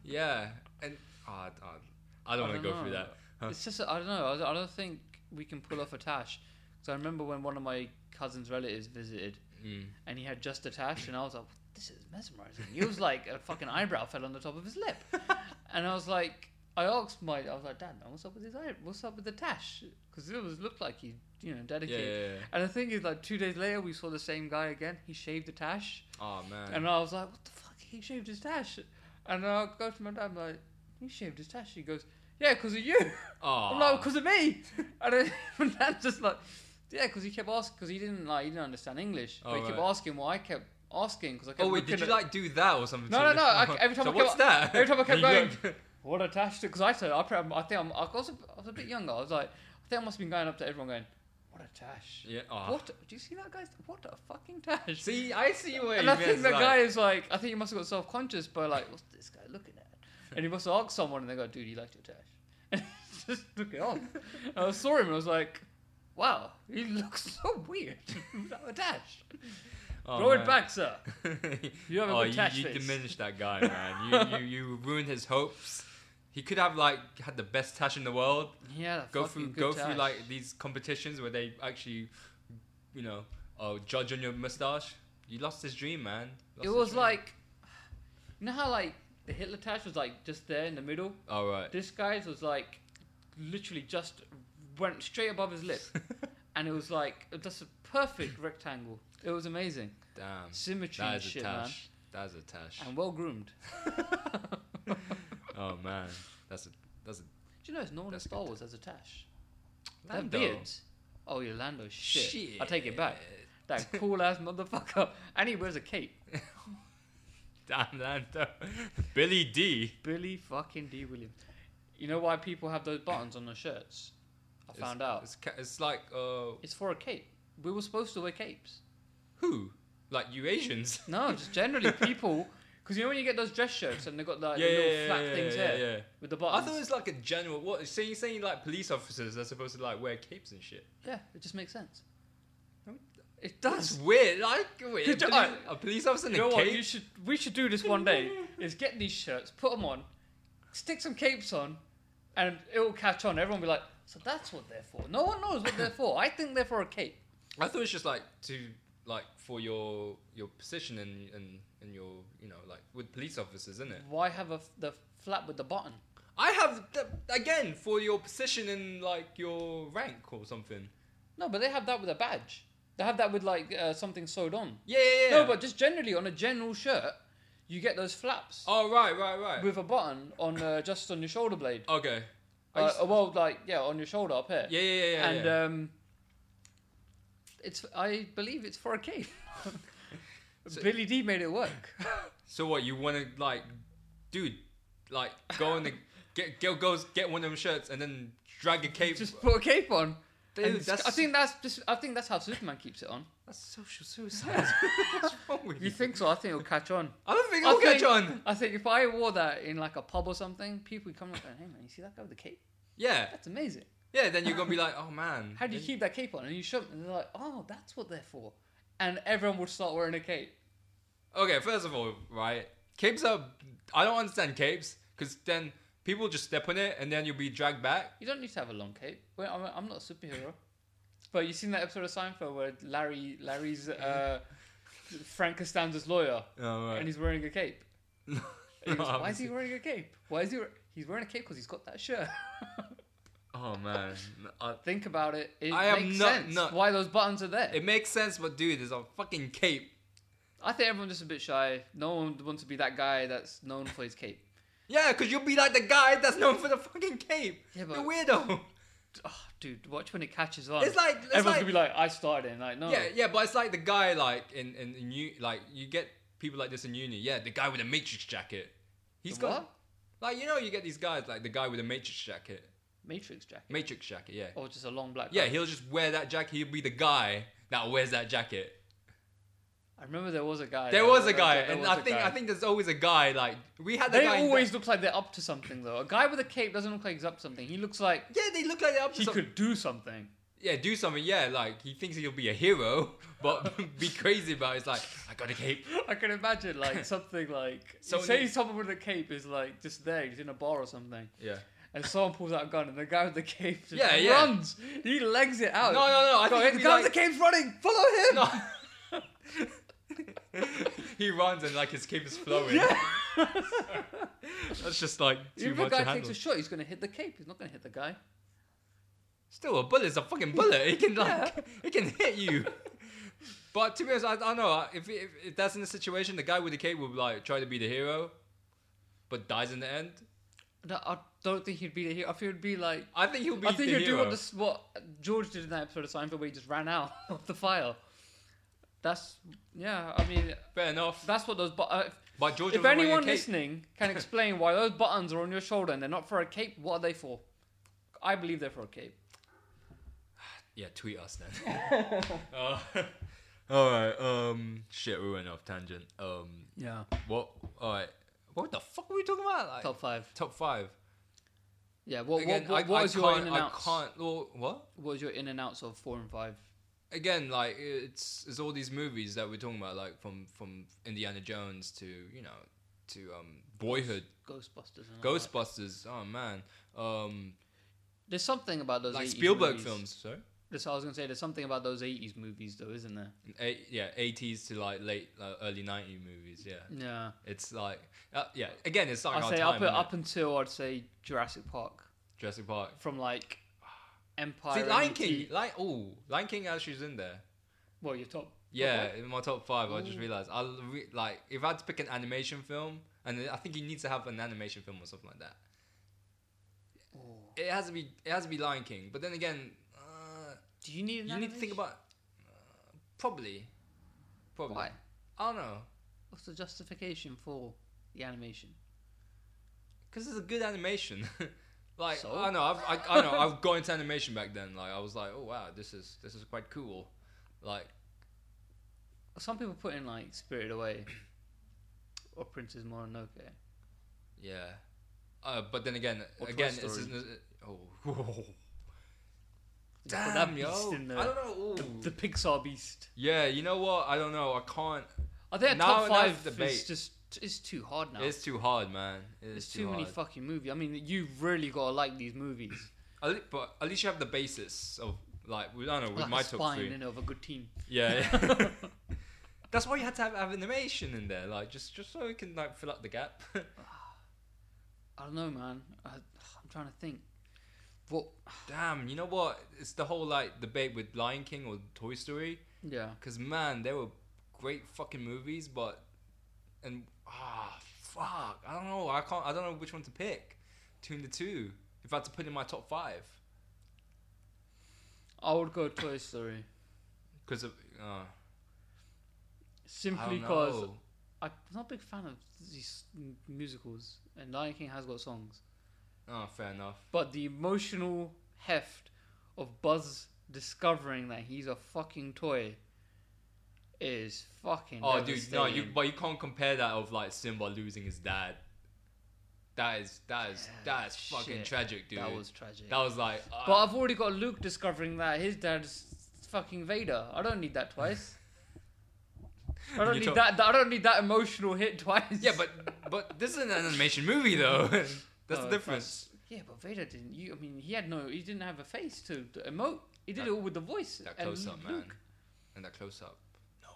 yeah, and oh, I, I, I don't want to go through that. Huh? It's just I don't know. I don't- I don't think we can pull off a tash. Because I remember when one of my cousin's relatives visited, Mm. and he had just a tash, and I was like, "This is mesmerizing." He was like a fucking eyebrow fell on the top of his lip, (laughs) and I was like, I asked my, I was like, "Dad, what's up with his eye? What's up with the tash?" Because it was looked like he, you know, dedicated. yeah, yeah. And the thing is, like two days later, we saw the same guy again. He shaved the tash, Oh man. and I was like, "What the fuck? He shaved his tash." And I go to my dad, I'm like, "He shaved his tash." He goes, "Yeah, because of you." oh. I'm like, because of me. (laughs) And then (laughs) my dad's just like, yeah, because he kept asking, because he didn't like, he didn't understand English, but Oh, he kept right. asking why I kept asking, because I kept Oh wait, did you at- like do that or something? No, no, no, I- (laughs) every time so I kept- what's that? every time I kept (laughs) going, what attached to, because I said, I, probably- I think I'm, I was, a, I was a bit younger, I was like, I think I must have been going up to everyone going, what a tash. yeah. Oh. What, do you see that guy's, what a fucking tash. See, I see what and you I think the like- guy is like, I think he must have got self conscious by like, what's this guy looking at? (laughs) And he must have asked someone, and they go, dude, you liked your tash. And he just took it off. And I saw him, and I was like, wow, he looks so weird without a tash. Oh, Grow it back, sir. (laughs) You have a oh, good you, you face. diminished that guy, man. You, you you ruined his hopes. He could have like had the best tash in the world. Yeah, Go through go through like these competitions where they actually, you know, oh judge on your mustache. You lost his dream, man. Lost It was like, you know how like the Hitler tash was like just there in the middle. Oh right. This guy's was like literally just went straight above his lip, (laughs) and it was like just a perfect rectangle. It was amazing, Damn. symmetry That and is a shit, man, tash. That is a tash. and well groomed. (laughs) Oh man, that's a that's a Do you know it's no one in That's Star. Wars has a tash? That Lando. beards. Oh, yeah, Lando. Shit. I take it back. That cool ass motherfucker, and he wears a cape. (laughs) Damn Lando. Billy Dee. Billy fucking Dee Williams. You know why people have those buttons on their shirts? I found out. It's, ca- it's like uh It's for a cape. We were supposed to wear capes. who? Like you Asians? (laughs) No, just generally (laughs) people. Because you know when you get those dress shirts and they've got like yeah, the little yeah, flat yeah, things yeah, here yeah. with the buttons. I thought it was like a general. What? So you're saying like police officers are supposed to like wear capes and shit? Yeah, it just makes sense. It That's does. weird. Like wait, a police, a police officer in You know a cape. You should. We should do this one day. is get these shirts, put them on, stick some capes on, and it will catch on. Everyone will be like, "So that's what they're for." No one knows what they're for. I think they're for a cape. I thought it's just like to like for your your position and and and your you know like with police officers, isn't it? Why have a f- the flap with the button? I have the, again for your position in like your rank or something. No, but they have that with a badge. They have that with like uh, something sewed on. Yeah, yeah, yeah. No, but just generally on a general shirt, you get those flaps oh right, right, right. with a button on uh, just on your shoulder blade. okay. Uh, well, like yeah, on your shoulder up here. yeah, yeah, yeah, yeah. and yeah. um, it's I believe it's for a cape. So- Billy Dee made it work. (laughs) So what you want to like, dude? Like go in the (laughs) get get goes get one of them shirts and then drag a cape. Just put a cape on. Dude, I think that's just. I think that's how Superman keeps it on. That's social suicide. (laughs) What's wrong with You you? think so? I think it'll catch on. I don't think I I'll catch think- on. I think if I wore that in like a pub or something, people would come up and, "Hey man, you see that guy with the cape? Yeah, That's amazing. Yeah. Then you're gonna be like, oh man. How do you keep that cape on?" And you show them, and they're like, "Oh, that's what they're for." And everyone would start wearing a cape. Okay, first of all, right? Capes are. I don't understand capes because then people just step on it and then you'll be dragged back. You don't need to have a long cape. Well, I'm, I'm not a superhero. But you seen that episode of Seinfeld where Larry, Larry's uh, (laughs) Frank Costanza's lawyer, Oh, and he's wearing a cape. (laughs) He goes, Why is he wearing a cape? Why is he? we-" He's wearing a cape because he's got that shirt. (laughs) Oh man, I, Think about it. It I am makes not- sense not- why those buttons are there. it makes sense, but dude, there's a fucking cape. I think everyone's just a bit shy. No one wants to be that guy that's known for his cape. Yeah, cause you'll be like the guy that's known for the fucking cape. Yeah, but- the weirdo. (laughs) Oh, dude, watch when it catches on. It's like it's Everyone's like gonna be like, I started. Like, no. yeah, yeah, but it's like the guy like in in, in you like you get people like this in uni. Yeah, the guy with the Matrix jacket. He's The got like you know you get these guys like the guy with the Matrix jacket. Matrix jacket. Matrix jacket, yeah. Or just a long black. Yeah, coat. he'll just wear that jacket. He'll be the guy that wears that jacket. I remember there was a guy. There that- was a guy, there and was I think guy. I think there's always a guy like we had that They always look like they're up to something, though. A guy with a cape doesn't look like he's up to something. He looks like yeah, they look like they're up to he could do something. yeah, do something. Yeah, like he thinks he'll be a hero, (laughs) but (laughs) be crazy about. It. It's like I got a cape. (laughs) I can imagine like something like So. Say the- someone with a cape is like just there, he's in a bar or something, Yeah. And someone pulls out a gun, and the guy with the cape just Yeah, yeah. runs. He legs it out. No, no, no. I Go, think the guy like, with the cape's running. Follow him. No. (laughs) he runs and like his cape is flowing. (laughs) That's just like too If the much guy to takes a shot, he's gonna hit the cape. He's not gonna hit the guy. Still, a bullet's a fucking bullet. It can like it can hit you. But to be honest, I, I don't know if, if if that's in the situation, the guy with the cape would like try to be the hero, but dies in the end. No, I don't think he'd be the hero. I think it'd be like I think he'll be. I think he'd do what, this, what George did in that episode of Seinfeld, where he just ran out (laughs) of the file. That's yeah. I mean, Fair enough. that's what those. Bu- uh, But George if was wearing a anyone listening can (laughs) explain why those buttons are on your shoulder and they're not for a cape, what are they for? I believe they're for a cape. Yeah, tweet us then. (laughs) uh, all right. Um. Shit, we went off tangent. Um. Yeah. What? All right. What the fuck were we talking about? Like, Top five. top five. Yeah. What? Again, what, what, I, what I was your can't- in and outs? I can't. Well, what? What was your in and outs of four and five? Again, like it's it's all these movies that we're talking about, like from from Indiana Jones to you know to um Boyhood, Ghostbusters. And all that. Ghostbusters. Oh man. Um. There's something about those Like 80s Spielberg movies. films. Sorry. That's what I was gonna say. There's something about those 80s movies, though, isn't there? A- yeah, eighties to like late, uh, early '90s movies. Yeah, Yeah. it's like, uh, yeah. Again, it's like I'd our say time. up up until I'd say Jurassic Park, Jurassic Park. from like Empire. See, Lion King, like, oh, Lion King actually is in there. What your top? Yeah, in my top five, I just realized I re- like if I had to pick an animation film, and I think you need to have an animation film or something like that. five? Oh. It has to be, it has to be Lion King. But then again, Do you need? You need to think about uh, probably, probably. why. I don't know, What's the justification for the animation? because it's a good animation. (laughs) like So? I don't know, I've, I, I know, I've got into animation back then. Like I was like, oh wow, this is this is quite cool. Like Some people put in like Spirited Away (clears throat) or Princess Mononoke. yeah, uh, but then again, Or again, it's Story. oh. (laughs) You put Damn, that yo! beast in there. I don't know. The, ooh. the Pixar beast. Yeah, you know what? I don't know. I can't. I think Now- top now five it's debate. is just it's too hard now. It's too hard, man. It is too, too many fucking movies. I mean, you've really got to like these movies. But at least you have the basis of like we don't know with like my a top spine three. you know, of a good team. Yeah, yeah. (laughs) that's why you had to have, have animation in there, like just just so it can like fill up the gap. (laughs) I don't know, man. I, I'm trying to think. What? Damn, you know what? It's the whole like debate with Lion King or Toy Story, Yeah. because man, they were great fucking movies, but and ah fuck, I don't know. I can't. I don't know which one to pick between the two. If I had to put in my top five, I would go Toy Story (coughs) because of uh, simply because. I'm not a big fan of these musicals, and Lion King has got songs. Oh, fair enough. But the emotional heft of Buzz discovering that he's a fucking toy is fucking. Oh, dude, no, you but you can't compare that of like Simba losing his dad. That is that is Yeah, that is fucking shit. tragic, dude. That was tragic. that was like. Uh, But I've already got Luke discovering that his dad's fucking Vader. I don't need that twice. (laughs) I don't need talk- that, I don't need that emotional hit twice. yeah, but but this is an animation movie though. (laughs) That's No, the difference. but- Yeah, but Vader didn't. You, I mean, he had no. He didn't have a face to, to emote. He did That- it all with the voice. That and close up, man, Luke- and that close up. No,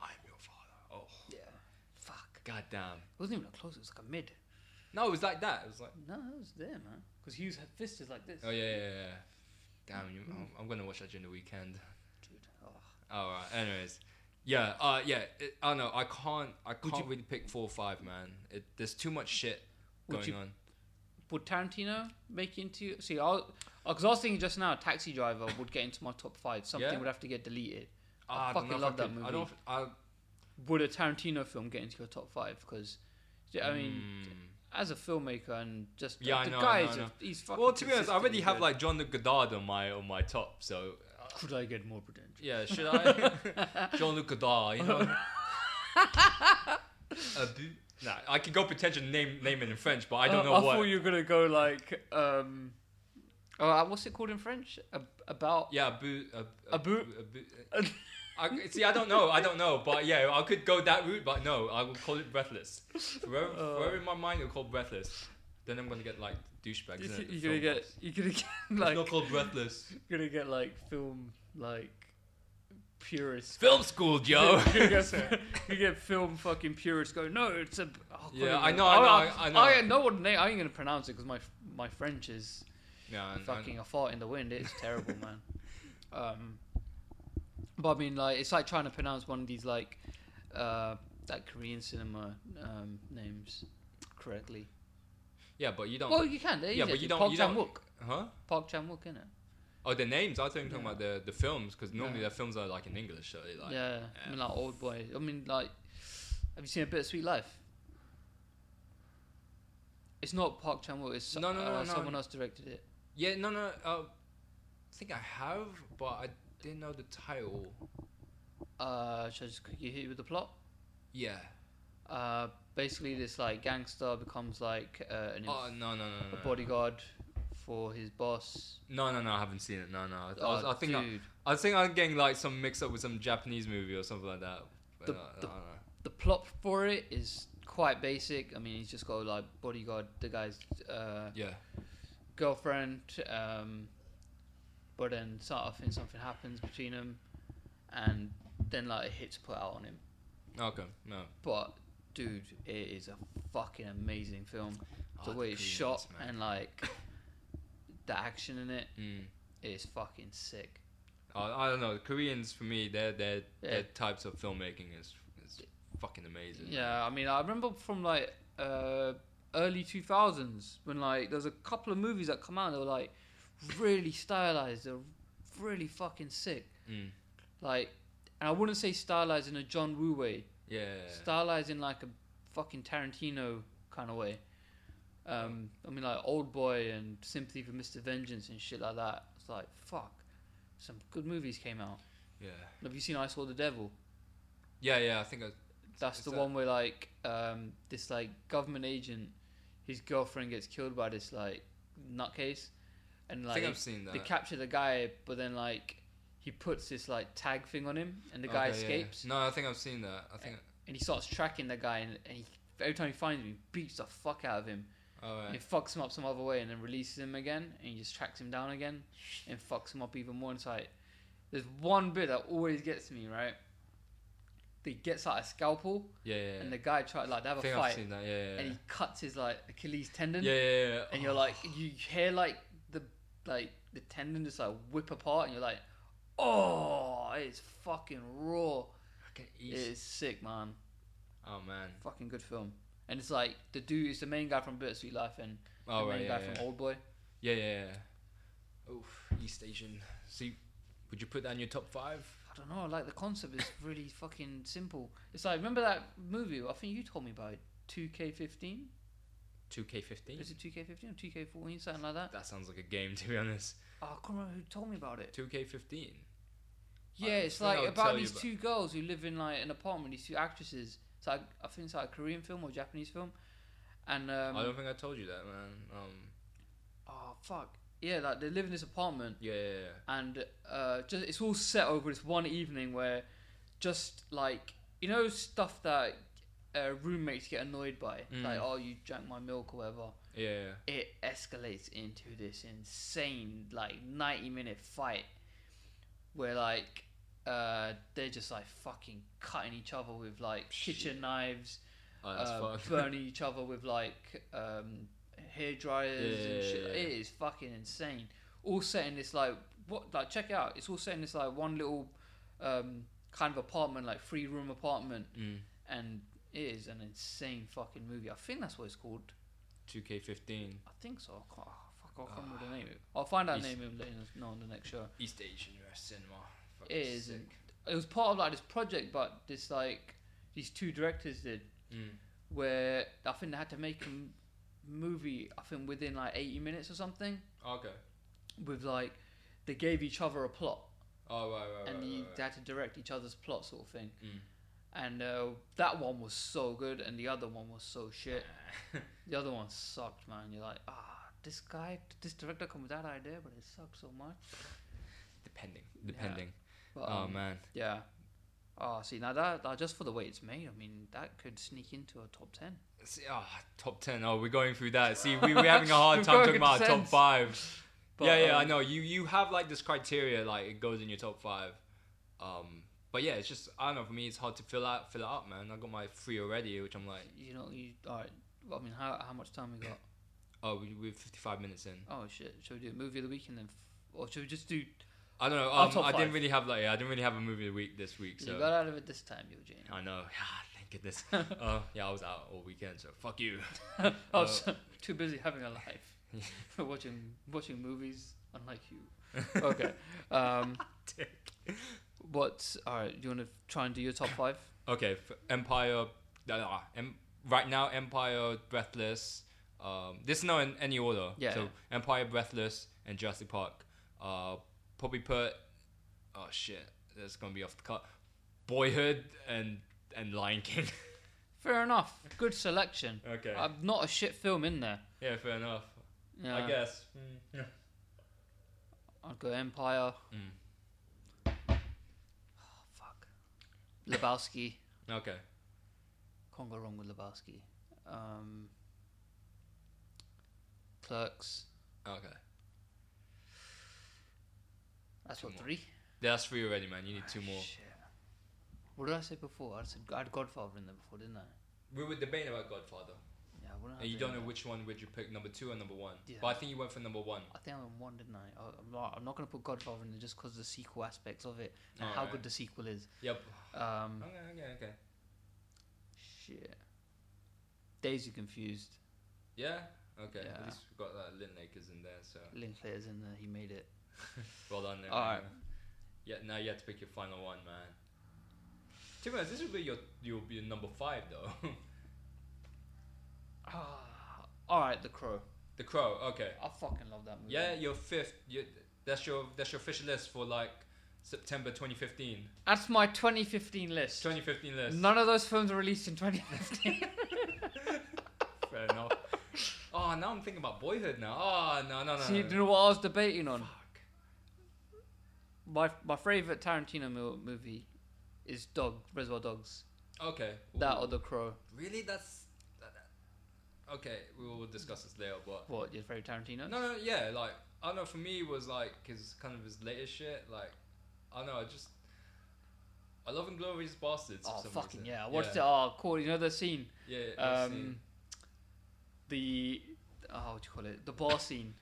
I'm your father. Oh, Yeah. Fuck. goddamn. It wasn't even a close. It was like a mid. No, it was like that. It was like No, it was there, man. because Hugh's fist is like this. Oh yeah, yeah, yeah. Damn, you, I'm, I'm gonna watch that during the weekend. Dude, oh. All right. Anyways, yeah, uh, yeah. It, I don't know. I can't. I Would can't you- really pick four or five, man. It, there's too much shit Would going you- on. Would Tarantino make into? See, I because I was thinking just now, Taxi Driver would get into my top five. Something Yeah? would have to get deleted. I Ah, don't fucking love that movie. I don't. I, Would a Tarantino film get into your top five? Because I mean, mm. as a filmmaker and just Yeah, I the know, guy know, is I a- know. he's fucking. well, to be honest, I already consistently have good. like Jean-Luc Godard on my on my top. So uh, Could I get more pretentious? yeah, should I? (laughs) Jean-Luc Godard, you know. (laughs) Nah, I could go pretentious name name it in French, but I don't Uh, know I what. thought you were gonna go like um, uh, what's it called in French? Ab- about Yeah, bu, a, A bu- bu- I, see, I don't know, I don't know, but yeah, I could go that route, but no, I will call it breathless. Wherever, Uh. wherever in my mind, it'll call breathless. Then I'm gonna get like douchebags. you, in it, the you're gonna get you're gonna get It's like not called breathless. you're gonna get like film like purists. Film school, Joe. you get, (laughs) you get film fucking purists going. No, it's a. Oh, Yeah, I know, I know, I, I know. I know what name. I ain't gonna pronounce it because my my French is yeah, fucking a fart in the wind. It's terrible, man. Um, but I mean, like, it's like trying to pronounce one of these like uh, that Korean cinema um, names correctly. yeah, but you don't. Well, you can. yeah, but you don't- Park you Chan don't- Wook. huh? Park Chan Wook, innit? Oh, the names. I think you're talking Yeah. about the the films because normally Yeah. their films are like in English. So they like. yeah, I mean, like old boy. I mean, like, have you seen a bit of Sweet Life? It's not Park Chan Wook. It's No, no, no, uh, no. someone else directed it. Yeah, no, no. Uh, I think I have, but I didn't know the title. Uh, should I just quickly hit you with the plot? Yeah. Uh, basically, this like gangster becomes like uh, an Oh no, no, no, no. a no. bodyguard for his boss. No, no, no. I haven't seen it. No, no. I, I, was, Oh, I think I, dude, I think I'm getting like some mix up with some Japanese movie or something like that. But, The- uh, the- I don't know. the plot for it is quite basic. I mean, he's just got like bodyguard the guy's uh, Yeah. girlfriend, um, but then sort of think something happens between them, and then like a hit's put out on him. Okay. No. But dude, it is a fucking amazing film. The Oh, way it's shot man. and like the action in it Mm. is fucking sick. I, I don't know. The Koreans for me, their their their types of filmmaking is is fucking amazing. Yeah, I mean, I remember from like uh, early two thousands when like there's a couple of movies that come out. They were like really stylized. They're really fucking sick. Mm. Like, and I wouldn't say stylized in a John Woo way. Yeah. Stylized in like a fucking Tarantino kind of way. Um, I mean, like Old Boy and Sympathy for Mr. Vengeance and shit like that. It's like fuck. Some good movies came out. Yeah. Have you seen I Saw the Devil? Yeah. Yeah. I think I, That's the that- one where like um, this like government agent, his girlfriend gets killed by this like nutcase, and I like think I've seen that. they capture the guy, but then like he puts this like tag thing on him, and the guy Okay, yeah, yeah. escapes, No, I think I've seen that. I think. and he starts tracking the guy, and, and he, every time he finds him, he beats the fuck out of him, Oh, and he fucks him up some other way, and then releases him again, and he just tracks him down again, and fucks him up even more. And it's like there's one bit that always gets me right. He gets out a scalpel, Yeah. Yeah. yeah. and the guy tries like they have I a fight, seen that. Yeah. Yeah. and he cuts his like Achilles tendon, yeah, yeah, and you're like, you hear like the like the tendon just like whip apart, and you're like, oh, it's fucking raw. It is sick, man. Oh man. Fucking good film. And it's like the dude is the main guy from Bittersweet Life and Oh the right. main Yeah. guy Yeah. from Old Boy. yeah. Yeah. Yeah. Oof. East Asian. See, would you put that in your top five? I don't know. Like the concept is really fucking simple. It's like remember that movie? I think you told me about it. 2K15. 2K15. Is it 2K15 or 2K14? Something like that. That sounds like a game, (laughs) to be honest. Oh, I can't remember who told me about it. 2K15. Yeah, I it's like about these about- two girls who live in like an apartment. These two actresses. It's like I think it's like a Korean film or Japanese film. And um, I don't think I told you that, man. Um. oh fuck, yeah, like they live in this apartment, Yeah. Yeah. yeah. and uh, just it's all set over this one evening where, just like you know stuff that uh, roommates get annoyed by, Mm. like oh you drank my milk or whatever. Yeah. yeah. It escalates into this insane like ninety minute fight, where like uh, they're just like fucking cutting each other with like Shit. kitchen knives, Oh, that's uh, burning each other with like um, hair dryers and shit. yeah, yeah. It is fucking insane. All set in this like what like check it out. It's all set in this like one little um, kind of apartment, like three room apartment, Mm. and it is an insane fucking movie. I think that's what it's called. 2K15. I think so. I can't, oh, fuck, I can't remember the name. I'll find out the East- name of it no, on the next show. East Asian US cinema. It is. sick. It was part of like this project, but this like these two directors did Mm. where I think they had to make a movie. I think within like eighty minutes or something. Okay. With like they gave each other a plot, Oh, right, right, and right, you, right, they had to direct each other's plot, sort of thing. Mm. And uh, that one was so good, and the other one was so shit. (laughs) The other one sucked, man. You're like, ah, this guy, this director come with that idea, but it sucked so much. Depending. Depending. But, oh, um, man. Yeah. Oh, see now that, that just for the way it's made, I mean that could sneak into a top ten. See, ah, top 10. Oh, we're going through that. See, we, we're (laughs) having a hard time talking about top 5. But, yeah, yeah, um, I know. You you have like this criteria, like it goes in your top 5. Um, but yeah, it's just, I don't know, for me, it's hard to fill out, fill it up, man. I got my three already, which I'm like, You know, you all right. Well, I mean, how how much time we got? oh, we, we're 55 minutes in. Oh shit! Should we do a movie of the week and then, f- or should we just do? I don't know. Um, I didn't really have like, yeah, I didn't really have a movie of the week this week, so. You got out of it this time, Eugene. I know. (laughs) Yeah, thank goodness. (laughs) uh, yeah, I was out all weekend, so fuck you. (laughs) I was too busy having a life for watching watching movies, unlike you. Okay. Um, what? All right. Do you want to try and do your top five? Okay, Empire. Uh, uh, em- right now, Empire, Breathless. Um, this is not in any order. Yeah. So Empire, Breathless, and Jurassic Park. Uh, probably put. Oh shit, that's gonna be off the cut. Boyhood and and Lion King. (laughs) Fair enough. Good selection. okay. Uh, not a shit film in there. yeah, fair enough. Yeah. I guess. Mm. I'll go Empire. Mm. Oh, fuck. Lebowski. (laughs) Okay. Can't go wrong with Lebowski. Um, Clerks. Okay. That's Two what more. three. That's three already, man. You need two more. Shit. What did I say before? I said I had Godfather in there before, didn't I? We were debating about Godfather, Yeah, I wouldn't have and you don't know which one would you pick, number two or number one. Yeah. But I think you went for number one. I think I went one, didn't I? I I'm not. I'm not gonna put Godfather in there just because the sequel aspects of it and how Alright. good the sequel is. Yep. Um, Okay, okay, okay. shit. Dazed and Confused. Yeah. Okay. Yeah. At least we got uh, Linklater's in there, so Linklater's in there. He made it. (laughs) well done there. Alright. man. Yeah. Now you have to pick your final one, man. To be honest, this will be your your your number five though. (laughs) Ah, all right, The Crow. the Crow. Okay. I fucking love that movie. Yeah, your fifth. You, that's your that's your official list for like September 2015. That's my 2015 list. 2015 list. None of those films were released in 2015. (laughs) Fair enough. Oh, now I'm thinking about Boyhood now. Oh no no no. See, no. you know what I was debating on? My my favorite Tarantino mo- movie is Dog Reservoir Dogs. Okay. That Ooh. or The Crow. Really? That's. That, that- okay, we will discuss this later, but. What your favorite Tarantino? No, no, yeah, like, I don't know, for me, it was like, his kind of his latest shit, like, I don't know, I just. I love Inglourious Basterds. Oh fucking yeah! I watched it. Oh cool. You know the scene. Yeah, yeah, yeah, Um, the oh what do you call it? The bar scene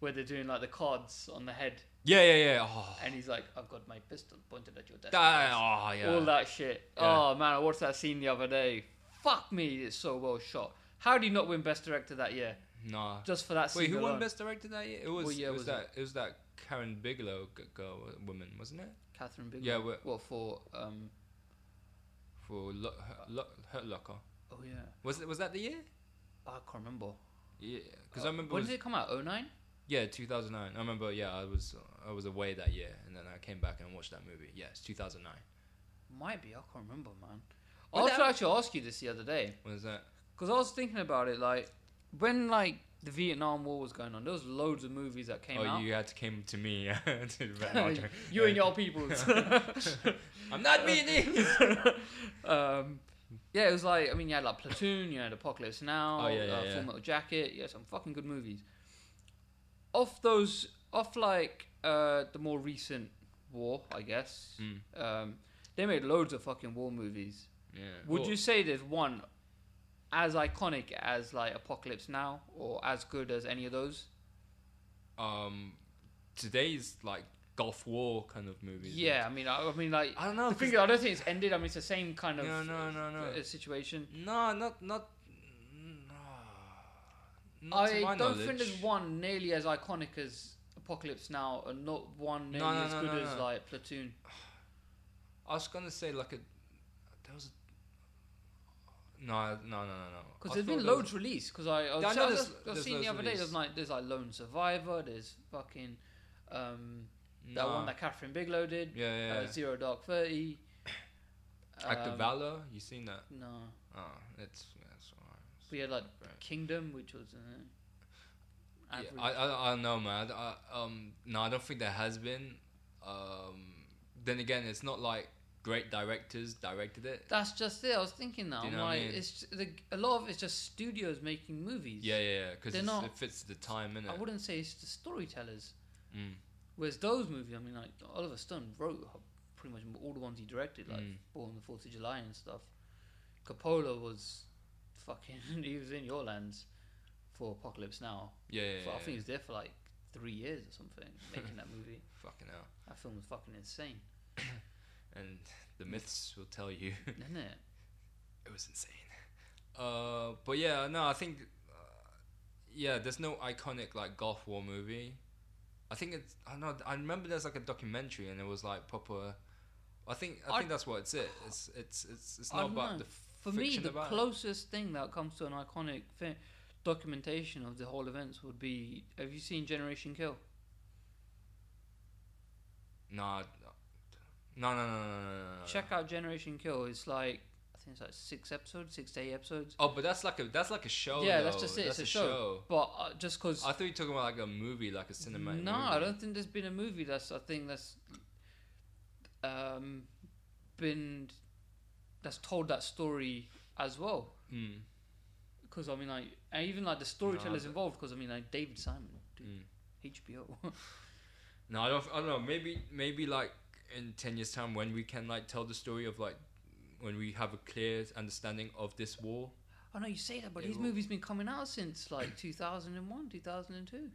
where they're doing like the cards on the head, yeah, yeah, yeah. Oh, and he's like, "I've got my pistol pointed at your desk." that, oh yeah. All that shit. Yeah. Oh man, I watched that scene the other day. Fuck me, it's so well shot. How did you not win Best Director that year? Nah. Just for that scene Wait, who alone. won Best Director that year? It was, year it was, was that. It? was that Karen Bigelow girl, woman, wasn't it? Kathryn Bigelow. Yeah, What for? Um. For Lo- Hurt, Lo- Hurt Locker. Oh yeah. Was it? Was that the year? I can't remember. Yeah, because Uh, I remember. When it did it come out? 09? Yeah, 2009. I remember. Yeah, I was I was away that year, and then I came back and watched that movie. Yeah, it's 2009. Might be. I can't remember, man. I was that- to actually ask you this the other day What is that? because I was thinking about it. Like when like the Vietnam War was going on, there was loads of movies that came oh, out. you had to came to me. (laughs) yeah, (laughs) to (laughs) you and your peoples. I'm not Vietnamese. um, yeah, it was like I mean, you had like Platoon, you had Apocalypse Now, Oh, yeah, yeah, uh, yeah. Full Metal Jacket. Yeah, some fucking good movies. Off those, off like uh, the more recent war, I guess. Mm, Um, they made loads of fucking war movies. yeah. Would Well, you say there's one as iconic as like Apocalypse Now or as good as any of those? Um, today's like Gulf War kind of movies. Yeah, I mean, I, I mean, like I don't know. the thing. I don't think it's ended. I mean, it's the same kind of No, no, no, no. uh, situation. No, not not. No, not I don't think there's one nearly as iconic as Apocalypse Now, and not one nearly No, no, as no, good as like Platoon. (sighs) I was gonna say like a. There was. A, no, no, no, no, no. Because there's been loads released. Because I, I, was, Yeah, I I know was, there's- I was seeing the other day. There's like there's like Lone Survivor. There's fucking um, that one that Kathryn Bigelow did. Yeah, yeah. Uh, yeah. Zero Dark Thirty. Act of Um, Valor. You seen that? No, Oh, it's that's alright. We had like Right. Kingdom, which was. Uh, Yeah. I, I I don't know, man. I, um, no, I don't think there has been. Um, then again, it's not like great directors directed it. That's just it. I was thinking that. Do you know what I mean? it's the, a lot of it's just studios making movies. Yeah, yeah, yeah. Because They're not- it fits the time, innit? I wouldn't say it's the storytellers. Mm. Whereas those movies, I mean, like Oliver Stone wrote pretty much all the ones he directed, like Mm. Born on the Fourth of July and stuff. Coppola was fucking. (laughs) he was in your lands for Apocalypse Now. Yeah, yeah, For- I yeah, think he was there for like three years or something (laughs) making that movie. Fucking hell. That film was fucking insane, (coughs) And the myths will tell you (laughs) isn't it? it was insane. Uh, but yeah, no, I think, uh, yeah, there's no iconic like Gulf War movie. I think it's I know I remember there's like a documentary and it was like proper. I think I, I- think that's what it's it. It's it's it's it's I not about know. the For me, the about it. closest thing that comes to an iconic thing, documentation of the whole events would be. Have you seen Generation Kill? No, no, no, no, no, no, no. Check out Generation Kill. It's like I think it's like six episodes, six to eight episodes. Oh, but that's like a that's like a show. yeah, that's just it. That's it's a show. But uh, just because. I thought you were talking about like a movie, like a cinematic. No, movie. I don't think there's been a movie that's. I think that's. Um, been. That's told that story as well. Mm, Because I mean, like, and even like the storytellers but- involved. Because I mean, like David Simon, dude, mm. HBO. No, I don't. I don't know. Maybe maybe like in ten years' time, when we can like tell the story of like when we have a clear understanding of this war. I know you say that, but his well- movie's been coming out since like 2001, 2002.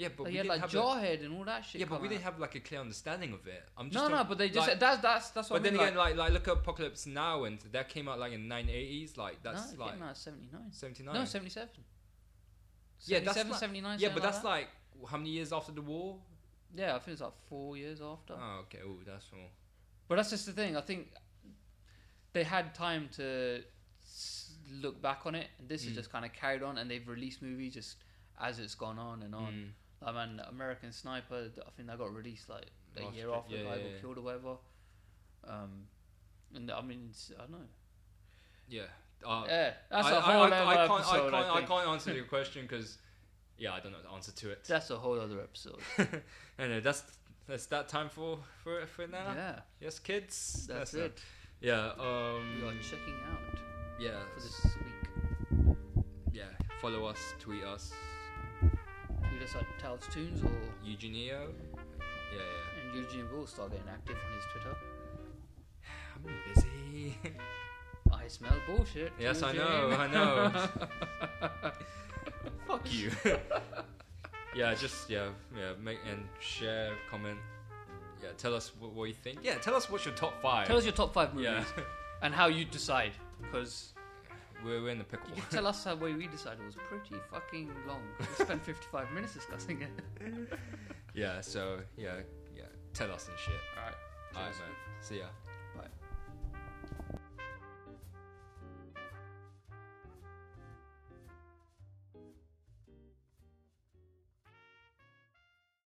Yeah, but Like, we had didn't like have Jarhead and all that shit. yeah, but come we out. didn't have like a clear understanding of it. I'm just No, no, talking- but they just like, that's that's that's what. But I then mean, again, like like look at Apocalypse Now, and that came out like in the 1980s. Like no, that's it like came out 79. 79. No, 77. Yeah, that's like- 79. yeah, something but that's like, like how many years after the war? yeah, I think it's like four years after. Oh, okay. Oh, that's all. But that's just the thing. I think they had time to s- look back on it, and this is Mm. just kind of carried on, and they've released movies just as it's gone on and on. Mm. Like man, American Sniper, I think that got released like a Last year year, after yeah, guy yeah, got yeah. killed or whatever. Um, and I mean, it's, I don't know. Yeah. Uh, yeah, that's I, a I- whole I, other can't, episode. I, I can't, I think. can't answer your (laughs) question because, yeah, I don't know the answer to it. That's a whole other episode. (laughs) anyway, that's that's that time for for for now. yeah, Yes, kids. that's, it. Yeah. We Um. are checking out Yeah. for this week. Yeah. Follow us. Tweet us. Us at Tales Tunes or Eugenio. Yeah. Yeah. and Eugene will start getting active on his Twitter. (sighs) I'm busy. (laughs) I smell bullshit. yes, I know. I know. (laughs) (laughs) Fuck you. yeah. Just yeah. Yeah. Make and share. Comment. Yeah. Tell us what, what you think. Yeah. Tell us what's your top five. Tell us your top five movies Yeah. and how you decide, because we're, we're in the pickle. you tell (laughs) us how way we decided was pretty fucking long. We (laughs) spent 55 minutes discussing it. yeah. So yeah. Yeah. Tell us and shit. All right. Alright, man. See ya.